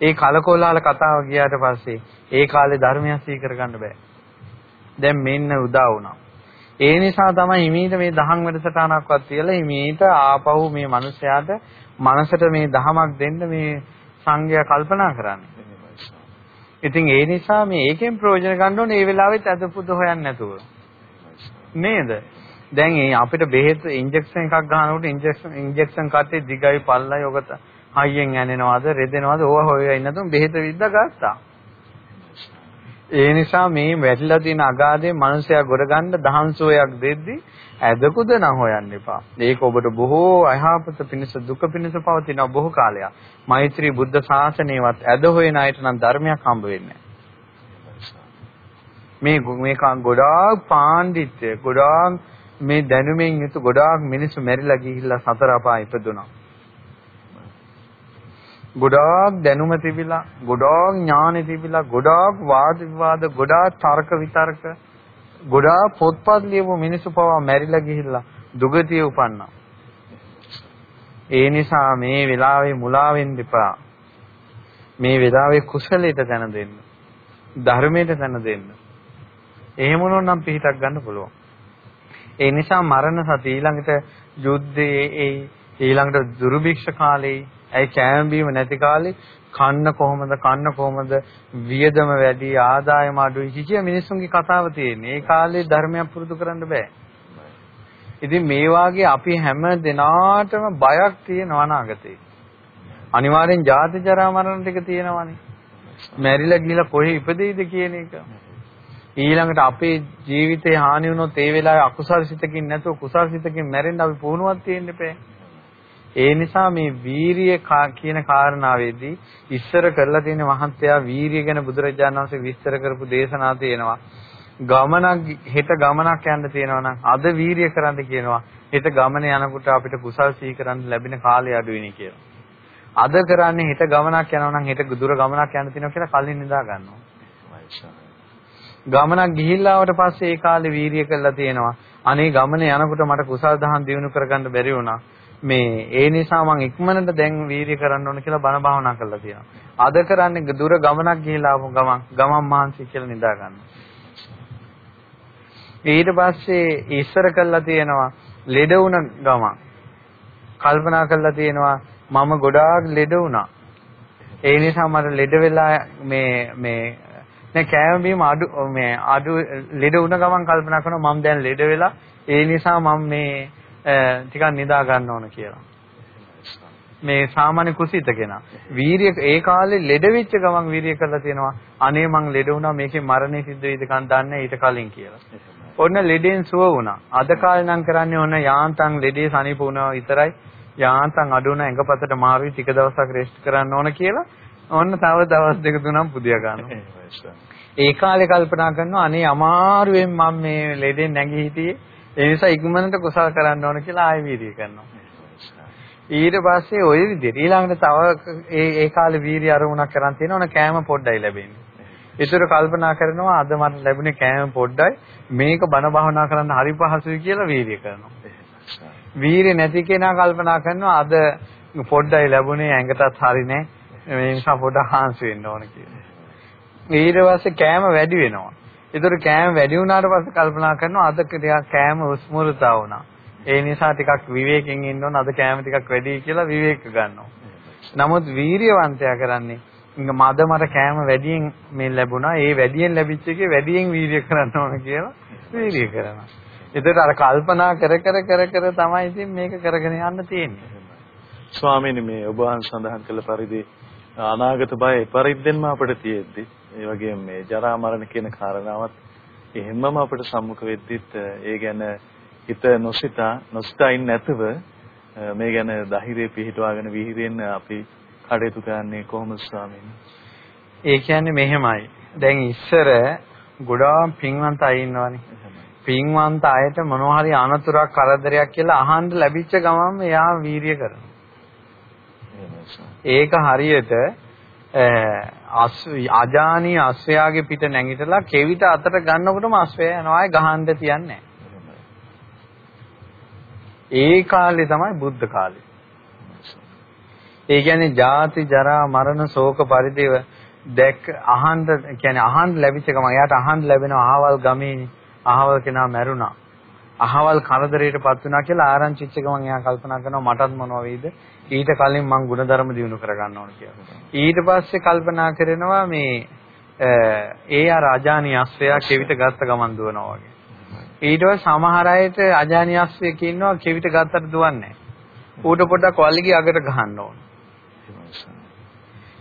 ඒ කලකෝලහල කතාව ගියාට පස්සේ ඒ කාලේ ධර්මය සීකර ගන්න බෑ. දැන් මෙන්න උදා වුණා. ඒ නිසා තමයි හිමීට මේ දහම් වැඩසටහනක්වත් තියලා හිමීට ආපහු මේ මිනිස්යාට මනසට මේ දහමක් දෙන්න මේ සංඝයා කල්පනා කරන්නේ. ඉතින් ඒ නිසා මේ ඒකෙන් ප්‍රයෝජන ගන්න ඕනේ ඒ වෙලාවෙත් අදපුද හොයන්නේ නැතුව. නේද? දැන් ඒ අපිට බෙහෙත් ඉන්ජෙක්ෂන් එකක් ගන්නකොට ඉන්ජෙක්ෂන් ඉන්ජෙක්ෂන් කටේ දිගයි පල්ලයි ඔකට හයියෙන් ඇනෙනවද රෙදෙනවද ඕවා හොයලා ඉන්නතුම් බෙහෙත විද්දා ගත්තා. ඒ නිසා මේ වැටිලා තියෙන අගාධයේ මනුස්සයා ගොඩ ගන්න දහම්සෝයක් දෙද්දි ඇදකුද නම් හොයන්න එපා. ඒක ඔබට බොහෝ අයහපත පිණිස දුක පිණිස පවතින බොහෝ කාලයක්. මෛත්‍රී බුද්ධ ශාසනයවත් ඇද හොයන අයට නම් ධර්මයක් හම්බ වෙන්නේ මේ මේක ගොඩාක් පාණ්ඩිත්‍ය ගොඩාක් මේ දැනුමෙන් යුතු ගොඩාක් මිනිස්සු මැරිලා ගිහිල්ලා සතර අපාය ඉපදුනා. ගොඩාක් දැනුම තිබිලා, ගොඩාක් ඥානෙ තිබිලා, ගොඩාක් වාද විවාද, ගොඩාක් තර්ක විතර්ක, ගොඩාක් පොත්පත් ලියපු මිනිස්සු පවා මැරිලා ගිහිල්ලා දුගතිය උපන්නා. ඒ නිසා මේ වෙලාවේ මුලා වෙන්න එපා. මේ වෙලාවේ කුසලයට දැන දෙන්න. ධර්මයට දැන දෙන්න. එහෙම නම් පිහිටක් ගන්න පුළුවන්. ඒ නිසා මරණ සති ඊළඟට යුද්ධයේ ඒ ඊළඟට දුර්භික්ෂ කාලේ ඇයි කෑම බීම නැති කාලේ කන්න කොහොමද කන්න කොහොමද වියදම වැඩි ආදායම අඩුයි කිය මිනිස්සුන්ගේ කතාව තියෙන්නේ. ඒ කාලේ ධර්මයක් පුරුදු කරන්න බෑ. ඉතින් මේ වාගේ අපි හැම දිනාටම බයක් තියෙනවා අනාගතේ. අනිවාර්යෙන් ජාති ජරා මරණ ටික තියෙනවානේ. මැරිලා ගිහලා කොහේ ඉපදෙයිද කියන එක. ඊළඟට අපේ ජීවිතේ හානි වුණොත් ඒ වෙලාවේ අකුසල් සිතකින් නැතුව කුසල් සිතකින් මැරෙන්න අපි පුහුණුවක් තියෙන්න එපේ. ඒ නිසා මේ වීරිය කියන කාරණාවේදී ඉස්සර කරලා තියෙන මහත්යා වීරිය ගැන බුදුරජාණන් වහන්සේ විස්තර කරපු දේශනා තියෙනවා. ගමනක් හෙට ගමනක් යන්න තියෙනවා නම් අද වීරිය කරන්න කියනවා. හෙට ගමන යනකොට අපිට කුසල් සිහි කරන්න ලැබෙන කාලය අඩු වෙනි කියලා. අද කරන්නේ හෙට ගමනක් යනවා නම් හෙට දුර ගමනක් යන්න තියෙනවා කියලා කලින් නිදා ගන්නවා. ගමනක් ගිහිල්ලාවට පස්සේ ඒ කාලේ වීරිය කළා තියෙනවා. අනේ ගමන යනකොට මට කුසල් දහම් දිනු කරගන්න බැරි වුණා. මේ ඒ නිසා මම ඉක්මනට දැන් වීර්ය කරන්න ඕන කියලා බණ භාවනා කරලා තියෙනවා. අද කරන්නේ දුර ගමනක් ගිහිලා ආපු ගමන් ගමන් මහන්සි කියලා නිදා ගන්න. ඊට පස්සේ ඉස්සර කළා තියෙනවා ලෙඩ වුණ ගමන්. කල්පනා කරලා තියෙනවා මම ගොඩාක් ලෙඩ වුණා. ඒ නිසා මට ලෙඩ වෙලා මේ මේ දැන් කෑම බීම අඩු මේ අඩු ලෙඩ වුණ ගමන් කල්පනා කරනවා මම දැන් ලෙඩ වෙලා ඒ නිසා මම මේ ටිකක් නිදා ගන්න ඕන කියලා. මේ සාමාන්‍ය කුසිත කෙනා. වීරිය ඒ කාලේ ලෙඩ වෙච්ච ගමන් වීරිය කරලා තියෙනවා. අනේ මං ලෙඩ වුණා මේකේ මරණය සිද්ධ වෙයිද කන් දන්නේ ඊට කලින් කියලා. ඔන්න ලෙඩෙන් සුව වුණා. අද කාලේ නම් කරන්නේ ඔන්න යාන්තම් ලෙඩේ සනීප වුණා විතරයි. යාන්තම් අඩු වුණා ඇඟපතට මාරුයි ටික දවසක් රෙස්ට් කරන්න ඕන කියලා. ඔන්න තව දවස් දෙක තුනක් පුදිය ගන්නවා. ඒ කාලේ කල්පනා කරනවා අනේ අමාරුවෙන් මම මේ ලෙඩෙන් නැගී හිටියේ ඒ නිසා ඉක්මනට කුසල් කරන්න ඕන කියලා ආයෙ වීර්යය කරනවා. ඊට පස්සේ ওই විදිහට ඊළඟට තව ඒ ඒ කාලේ වීර්ය අරමුණක් කරන් තියෙනවනේ කෑම පොඩ්ඩයි ලැබෙන්නේ. ඒතර කල්පනා කරනවා අද මට ලැබුණේ කෑම පොඩ්ඩයි මේක බණ භාවනා කරන්න හරි පහසුයි කියලා වීර්ය කරනවා. වීර්ය නැති කෙනා කල්පනා කරනවා අද පොඩ්ඩයි ලැබුණේ ඇඟටත් හරි නෑ මේ නිසා පොඩ්ඩක් හාන්සි වෙන්න ඕන කියලා. ඊට පස්සේ කෑම වැඩි වෙනවා. ඒතර කෑම වැඩි වුණාට පස්සේ කල්පනා කරනවා අද ටිකක් කෑම උස්මුරුතා වුණා. ඒ නිසා ටිකක් විවේකයෙන් ඉන්න ඕන අද කෑම ටිකක් වැඩි කියලා විවේක ගන්නවා. නමුත් වීරියවන්තයා කරන්නේ මද මට කෑම වැඩියෙන් මේ ලැබුණා. ඒ වැඩියෙන් ලැබිච්ච එකේ වැඩියෙන් වීරිය කරන්න ඕන කියලා වීරිය කරනවා. ඒතර අර කල්පනා කර කර කර කර තමයි ඉතින් මේක කරගෙන යන්න තියෙන්නේ. ස්වාමීනි මේ ඔබ වහන්සේ සඳහන් කළ පරිදි අනාගත බය පරිද්දෙන්ම අපිට තියෙද්දි ඒ වගේම මේ ජරා මරණ කියන කාරණාවත් එහෙමම අපිට සම්මුඛ වෙද්දිත් ඒ ගැන හිත නොසිතා නොසිතා ඉන්නේ නැතුව මේ ගැන ධෛර්යය පිහිටවාගෙන විහිදෙන්න අපි කටයුතු කරන්නේ කොහොමද ස්වාමීනි? ඒ කියන්නේ මෙහෙමයි. දැන් ඉස්සර ගොඩාක් පින්වන්ත අය ඉන්නවනේ. පින්වන්ත අයට මොනවා හරි අනතුරක් කරදරයක් කියලා අහන්න ලැබිච්ච ගමන්ම එයා වීරිය කරනවා. ඒක හරියට අජානී අස්වැයාගේ පිට නැගිටලා කෙවිත අතට ගන්නකොටම අස්වැයා යනවා ආයේ ගහන්න තියන්නේ ඒ කාලේ තමයි බුද්ධ කාලේ. ඒ කියන්නේ ජාති ජරා මරණ ශෝක පරිදේව දැක් අහන්න කියන්නේ අහන්න ලැබිච්ච ගමන් එයාට අහන්න ලැබෙනවා අහවල් ගමේ අහවල් කෙනා මැරුණා. අහවල් කරදරයටපත් වුණා කියලා ආරංචිච්ච ගමන් එයා කල්පනා කරනවා මටත් මොනවා වෙයිද ඊට කලින් මං ಗುಣධර්ම දිනු කරගන්න ඕන කියලා. ඊට පස්සේ කල්පනා කරනවා මේ ඒ ආ රාජානී අස්වැයා කෙවිත ගත්ත ගමන් දුවනවා වගේ. ඊට පස්සේ සමහර අයට අජානී අස්වැයෙක් ඉන්නවා කෙවිත ගත්තට දුවන්නේ නැහැ. ඌට පොඩ්ඩක් වල්ලිගි අගට ගහන්න ඕන.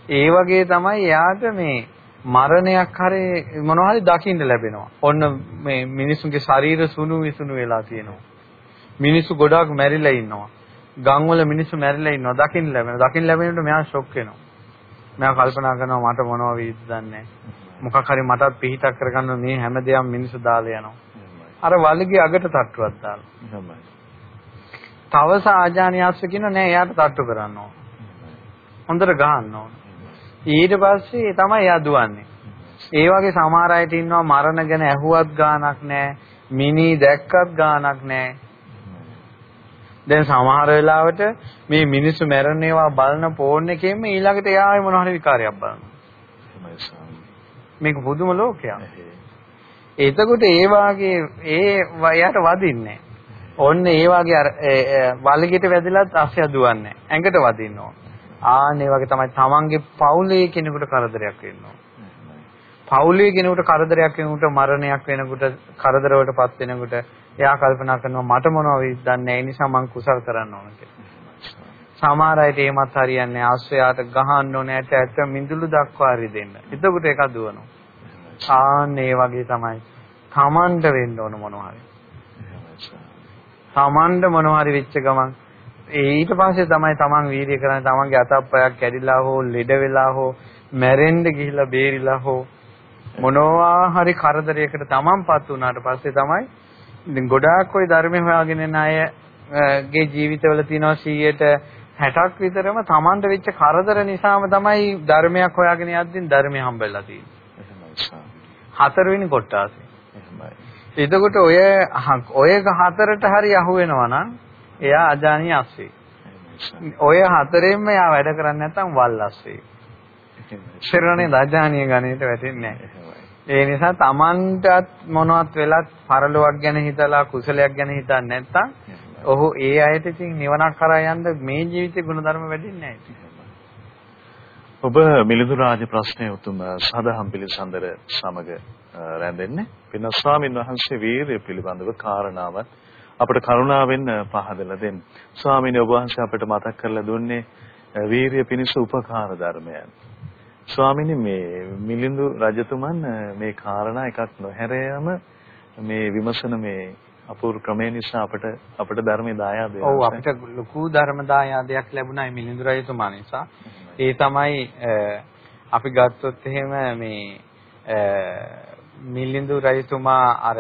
ඒ වගේ තමයි එයාට මේ මරණයක් හරි මොනවා හරි දකින්න ලැබෙනවා. ඔන්න මේ මිනිසුන්ගේ ශරීර සුණු විසුණු වෙලා තියෙනවා. මිනිස්සු ගොඩාක් මැරිලා ඉන්නවා. ගම් වල මිනිස්සු මැරිලා ඉන්නවා. දකින්න ලැබෙනවා. දකින්න ලැබෙනකොට මෙයා ෂොක් වෙනවා. මෙයා කල්පනා කරනවා මට මොනවා වෙයිද දන්නේ මොකක් හරි මටත් පිහිටක් කරගන්න මේ හැමදේම මිනිස්සු දාලා යනවා. අර වලිගේ අගට තට්ටුවක් දාලා. තවස ආජානියාස්ස කියන නෑ එයාට තට්ටු කරන්න ඕන. හොඳට ගහන්න ඕන. ඊට පස්සේ තමයි එයා දුවන්නේ. ඒ වගේ සමහර අයට ඉන්නවා මරණ ගැන ඇහුවත් ගාණක් නැහැ. මිනි දැක්කත් ගාණක් නැහැ. දැන් සමහර වෙලාවට මේ මිනිස්සු මැරෙන ඒවා බලන ෆෝන් එකෙන්ම ඊළඟට එයාගේ මොන හරි විකාරයක් බලනවා. මේක පුදුම ලෝකයක්. එතකොට ඒ වාගේ ඒ වයයට වදින්නේ. ඔන්න ඒ වාගේ අර වලගෙට වැදිලත් අස්සය දුවන්නේ. ඇඟට වදින්න ඕන. ආන්නේ වගේ තමයි තමන්ගේ පවුලේ කෙනෙකුට කරදරයක් වෙන්න පවුලේ කෙනෙකුට කරදරයක් වෙනකොට මරණයක් වෙනකොට කරදරවලටපත් වෙනකොට එයා කල්පනා කරනවා මට මොනව වෙයිද දන්නේ ඒ නිසා මං කුසල් කරන්න ඕන කියලා. සමහර අයට එහෙමත් හරියන්නේ ආශ්‍රයයට ගහන්න ඕනේ ඇට ඇට මිඳුළු දක්වා හරි දෙන්න. එතකොට ඒක දුවනවා. ආන්නේ වගේ තමයි තමන්ට වෙන්න ඕන මොනවා හරි. තමන්ට මොනවා හරි වෙච්ච ගමන් ඊට පස්සේ තමයි තමන් වීර්ය කරන්නේ තමන්ගේ අතප්පයක් කැඩිලා හෝ ලෙඩ වෙලා හෝ මැරෙන්න ගිහිල්ලා බේරිලා හෝ මොනවා හරි කරදරයකට තමන්පත් වුණාට පස්සේ තමයි ඉතින් ගොඩාක් ওই ධර්මය හොයාගෙන යන අයගේ ජීවිතවල තියෙනවා 100ට 60ක් විතරම තමන්ට වෙච්ච කරදර නිසාම තමයි ධර්මයක් හොයාගෙන යද්දී ධර්මය හම්බෙලා තියෙන්නේ. හතරවෙනි කොටාසේ. එතකොට ඔය ඔය හතරට හරි අහු වෙනවා නම් එයා අජානීය අස්සේ. ඔය හතරෙන්ම එයා වැඩ කරන්නේ නැත්නම් වල් අස්සේ. ශරණේ අජානීය ගණයට වැටෙන්නේ නැහැ. ඒ නිසා Tamanටත් මොනවත් වෙලත් පරලොවක් ගැන හිතලා කුසලයක් ගැන හිතන්නේ නැත්නම් ඔහු ඒ අයට ඉතින් නිවනක් කරා යන්න මේ ජීවිතේ ගුණධර්ම වැඩින්නේ නැහැ. ඔබ මිලිඳු රාජ ප්‍රශ්නයේ උතුම් සදහම් පිළිසඳර සමග රැඳෙන්නේ පින ස්වාමින් වහන්සේ වීරිය පිළිබඳව කාරණාවත් අපට කරුණාවෙන් පහදලා දෙන්න. ස්වාමීන් වහන්සේ අපිට මතක් කරලා දුන්නේ වීරිය පිණිස උපකාර ධර්මයන්. ස්වාමීනි මේ මිලිඳු රජතුමන් මේ කාරණා එකක් නොහැරයම මේ විමසන මේ අපූර්ව ක්‍රමය නිසා අපිට අපිට ධර්මයේ දායාදයක්. ඔව් අපිට ලොකු ධර්ම දායාදයක් ලැබුණා මිලිඳු රජතුමා නිසා. ඒ තමයි අපි ගත්තොත් එහෙම මේ මිලිඳු රජතුමා අර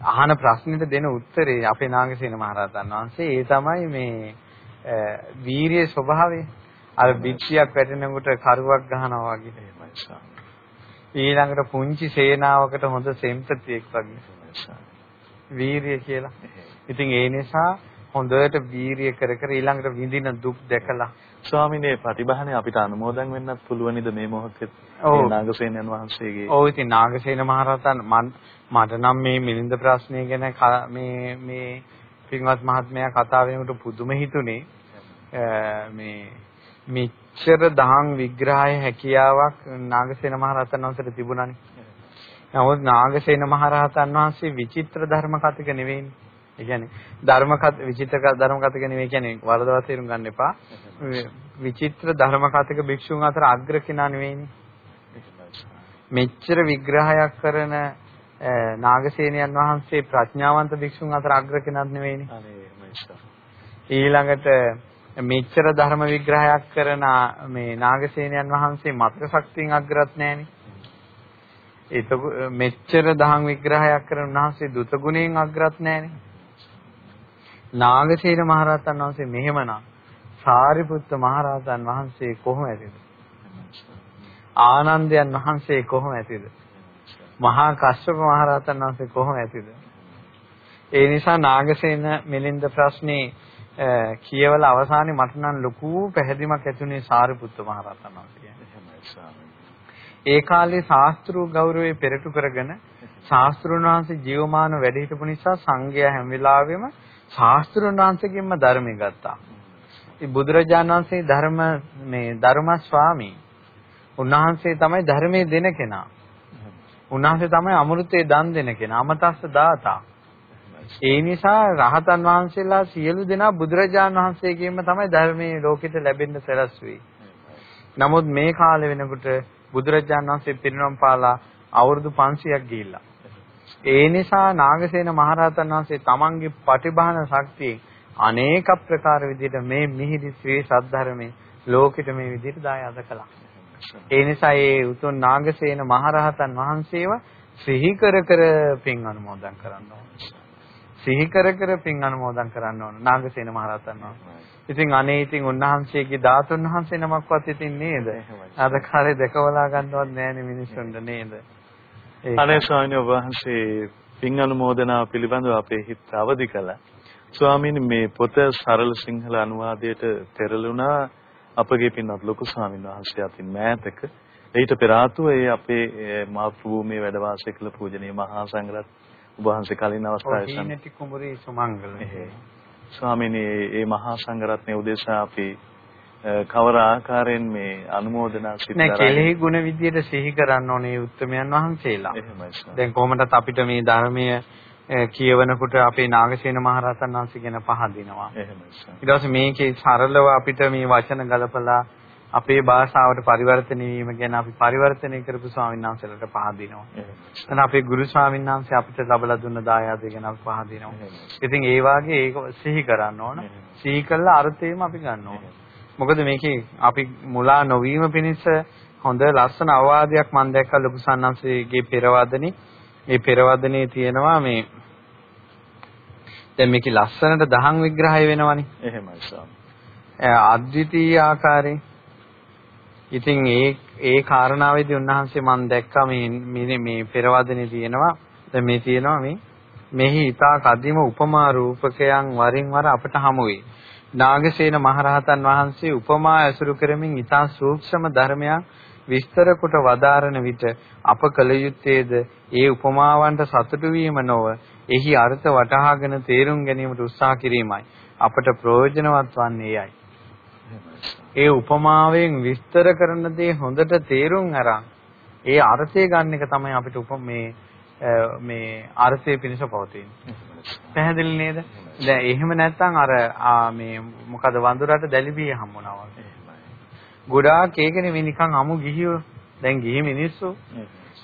අහන ප්‍රශ්නෙට දෙන උත්තරේ අපේ නාගසේන මහරහතන් වහන්සේ ඒ තමයි මේ වීරිය ස්වභාවය. අර බිච්චියක් වැටෙනකොට කරුවක් ගහනවා වගේ එහෙමයි. ඊළඟට පුංචි සේනාවකට හොඳ සෙම්පතියෙක් වගේ. වීරිය කියලා. ඉතින් ඒ නිසා හොඳට වීරිය කර කර ඊළඟට විඳින දුක් දැකලා ස්වාමිනේ ප්‍රතිබහනේ අපිට අනුමෝදන් වෙන්නත් පුළුවනිද මේ මොහොතේ නාගසේනයන් වහන්සේගේ ඔව් ඉතින් නාගසේන මහරහතන් මට නම් මේ මිලින්ද ප්‍රශ්නය ගැන මේ මේ පින්වත් මහත්මයා කතා වෙනකොට පුදුම හිතුනේ මේ මෙච්චර දහම් විග්‍රහය හැකියාවක් නාගසේන මහරහතන් වහන්සේට තිබුණානේ. නමුත් නාගසේන මහරහතන් වහන්සේ විචිත්‍ර ධර්ම කතික නෙවෙයිනේ. ඒ කියන්නේ ධර්ම කත විචිත්‍ර ධර්ම කතික නෙවෙයි කියන්නේ වරදවා තේරුම් ගන්න එපා. විචිත්‍ර ධර්ම කතික භික්ෂුන් අතර අග්‍ර කෙනා නෙවෙයිනේ. මෙච්චර විග්‍රහයක් කරන නාගසේනයන් වහන්සේ ප්‍රඥාවන්ත භික්ෂුන් අතර අග්‍ර කෙනෙක් නෙවෙයිනේ. ඊළඟට මෙච්චර ධර්ම විග්‍රහයක් කරන මේ නාගසේනයන් වහන්සේ මතක ශක්තියෙන් අග්‍රත් නැහෙනේ. ඒක මෙච්චර දහම් විග්‍රහයක් කරන උන්වහන්සේ දුත ගුණයෙන් අග්‍රත් නැහෙනේ. නාගසේන මහරහතන් වහන්සේ මෙහෙමනම් සාරිපුත්ත මහරහතන් වහන්සේ කොහොම ඇතිද? ආනන්දයන් වහන්සේ කොහොම ඇතිද? මහා කස්සප මහරහතන් වහන්සේ කොහොම ඇතිද? ඒ නිසා නාගසේන මිලින්ද ප්‍රශ්නේ කියවල අවසානයේ මට නම් ලොකු පැහැදිලිමක් ඇතුනේ සාරිපුත්ත මහරහතන් වහන්සේ. ඒ කාලේ ශාස්ත්‍රීය ගෞරවය පෙරටු කරගෙන ශාස්ත්‍රුන් වහන්සේ ජීවමාන වැඩ හිටපු නිසා සංඝයා හැම වෙලාවෙම ශාස්ත්‍රුන් වහන්සේගෙන්ම ධර්මය ගත්තා. ඒ බුදුරජාණන් වහන්සේ ධර්ම මේ ධර්ම ස්වාමී. උන්වහන්සේ තමයි ධර්මයේ දෙන කෙනා. උන්වහන්සේ තමයි අමෘතේ දන් දෙන කෙනා. අමතස්ස දාතා. ඒ නිසා රහතන් වහන්සේලා සියලු දෙනා බුදුරජාණන් වහන්සේගෙන්ම තමයි ධර්මයේ ලෝකෙට ලැබෙන්න සැලැස්වේ. නමුත් මේ කාලේ වෙනකොට බුදුරජාණන් වහන්සේ පිරිනොම් පාලා අවුරුදු 500ක් ගිහිල්ලා. ඒ නිසා නාගසේන මහරහතන් වහන්සේ තමන්ගේ පටිභාන ශක්තියෙන් අනේක ප්‍රකාර විදිහට මේ මිහිරි ශ්‍රී සද්ධර්මයේ ලෝකෙට මේ විදිහට දායාද කළා. ඒ නිසා ඒ උතුම් නාගසේන මහරහතන් වහන්සේව සිහි කර කර පින් අනුමෝදන් කරන්න ඕනේ. සිහි කර කර පින් අනුමෝදන් කරන්න ඕන නාගසේන මහරහතන් වහන්සේ. ඉතින් අනේ ඉතින් උන්වහන්සේගේ ධාතුන් වහන්සේ නමක්වත් ඉතින් නේද? අද කාලේ දැකවලා ගන්නවත් නෑනේ මිනිස්සුන්ට නේද? අනේ ස්වාමීන් වහන්සේ පින් අනුමෝදනාව පිළිබඳව අපේ හිත අවදි කළා. ස්වාමීන් මේ පොත සරල සිංහල අනුවාදයට පෙරළුණා අපගේ පින්වත් ලොකු ස්වාමීන් වහන්සේ අතින් මෑතක ඊට පෙර ආතුව ඒ අපේ මාතෘ භූමියේ වැඩ වාසය කළ පූජනීය මහා සංඝරත්න වහන්සේ කලින් අවස්ථාවේ සම් හීනටි කුඹුරේ සුමංගල ස්වාමීනි මේ මහා සංඝරත්නයේ උදෙසා අපි කවර ආකාරයෙන් මේ අනුමෝදනා සිත නෑ කෙලෙහි ගුණ විදියට සිහි කරන්න ඕනේ උත්තරමයන් වහන්සේලා. දැන් කොහොමදත් අපිට මේ ධර්මයේ කියවනකොට අපේ නාගසේන මහරහතන් වහන්සේ ගැන පහදිනවා. එහෙමයි. ඊට පස්සේ මේකේ සරලව අපිට මේ වචන ගලපලා අපේ භාෂාවට පරිවර්තනය වීම ගැන අපි පරිවර්තනය කරපු ස්වාමීන් වහන්සේලාට පහදිනවා. එතන අපේ ගුරු ස්වාමීන් වහන්සේ අපිට ලබලා දුන්න දායාදය ගැන අපි පහදිනවා. ඉතින් ඒ වාගේ ඒක සිහි කරන්න ඕන. සිහි කළා අර්ථයම අපි ගන්න ඕන. මොකද මේකේ අපි මුලා නොවීම පිණිස හොඳ ලස්සන අවවාදයක් මම දැක්කා ලොකු සන්නංශයේ පෙරවදනේ. මේ පෙරවදනේ තියෙනවා මේ දැන් මේකේ ලස්සනට දහම් විග්‍රහය වෙනවනේ. එහෙමයි ස්වාමී. අද්විතීය ආකාරයෙන් ඉතින් ඒ ඒ කාරණාවේදී උන්වහන්සේ මම දැක්කා මේ මේ පෙරවදනේ තියෙනවා දැන් මේ තියෙනවා මේ මෙහි ඊතා කදිම උපමා රූපකයන් වරින් වර අපට හමු වේ. නාගසේන මහරහතන් වහන්සේ උපමා ඇසුරු කරමින් ඊතා සූක්ෂම ධර්මයන් විස්තර කොට වදාරන විට අප කල යුත්තේද ඒ උපමාවන්ට සතුටු වීම නොව එහි අර්ථ වටහාගෙන තේරුම් ගැනීමට උත්සාහ කිරීමයි අපට ප්‍රයෝජනවත් වන්නේ යයි. ඒ උපමාවෙන් විස්තර කරන දේ හොඳට තේරුම් අරන් ඒ අර්ථය ගන්න එක තමයි අපිට උප මේ මේ අර්ථය පිණිස පවතින්නේ. පැහැදිලි නේද? දැන් එහෙම නැත්නම් අර මේ මොකද වඳුරට දැලිබිය හම්බුණා වගේ. ගොඩාක් ඒකනේ මේ නිකන් අමු ගිහියෝ දැන් ගිහි මිනිස්සු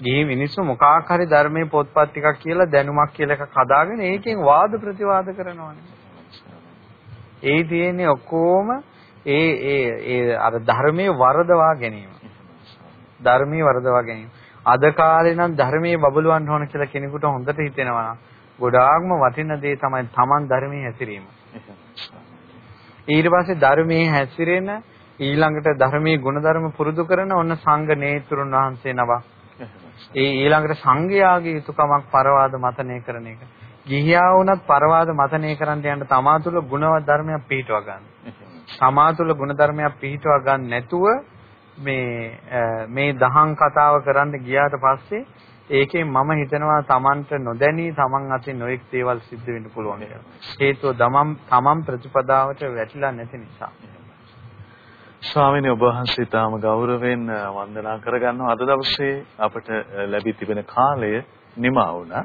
ගිහි මිනිස්සු මොකක් හරි ධර්මයේ පොත්පත් ටිකක් කියලා දැනුමක් කියලා එකක් හදාගෙන ඒකෙන් වාද ප්‍රතිවාද කරනවානේ. ඒ තියෙන්නේ ඔක්කොම ඒ ඒ ඒ අර ධර්මයේ වරදවා ගැනීම. ධර්මයේ වරදවා ගැනීම. අද කාලේ නම් ධර්මයේ බබලවන්න ඕන කියලා කෙනෙකුට හොඳට හිතෙනවා. ගොඩාක්ම වටින දේ තමයි Taman ධර්මයේ හැසිරීම. ඊට පස්සේ ධර්මයේ හැසිරෙන ඊළඟට ධර්මයේ ගුණධර්ම පුරුදු කරන ඔන්න සංඝ නේතුරුන් වහන්සේ නව. ඒ ඊළඟට සංඝයාගේ යුතුයකමක් පරවාද මතනය කරන එක. ගිහියා වුණත් පරවාද මතනය කරන්න යන තමා තුළ ගුණවත් ධර්මයක් පිළිටව ගන්න. තමා තුළ ගුණධර්මයක් පිළිටව ගන්න නැතුව මේ මේ දහම් කතාව කරන්න ගියාට පස්සේ ඒකෙන් මම හිතනවා Tamanට නොදැනී Taman අතින් නොඑක් දේවල් සිද්ධ වෙන්න පුළුවන් කියලා. හේතුව තමන් තමන් ප්‍රතිපදාවට වැටිලා නැති නිසා. ස්වාමීනි ඔබ වහන්සේ තාම ගෞරවයෙන් වන්දනා කරගන්නවා අද දවසේ අපට ලැබී තිබෙන කාලය නිමා වුණා.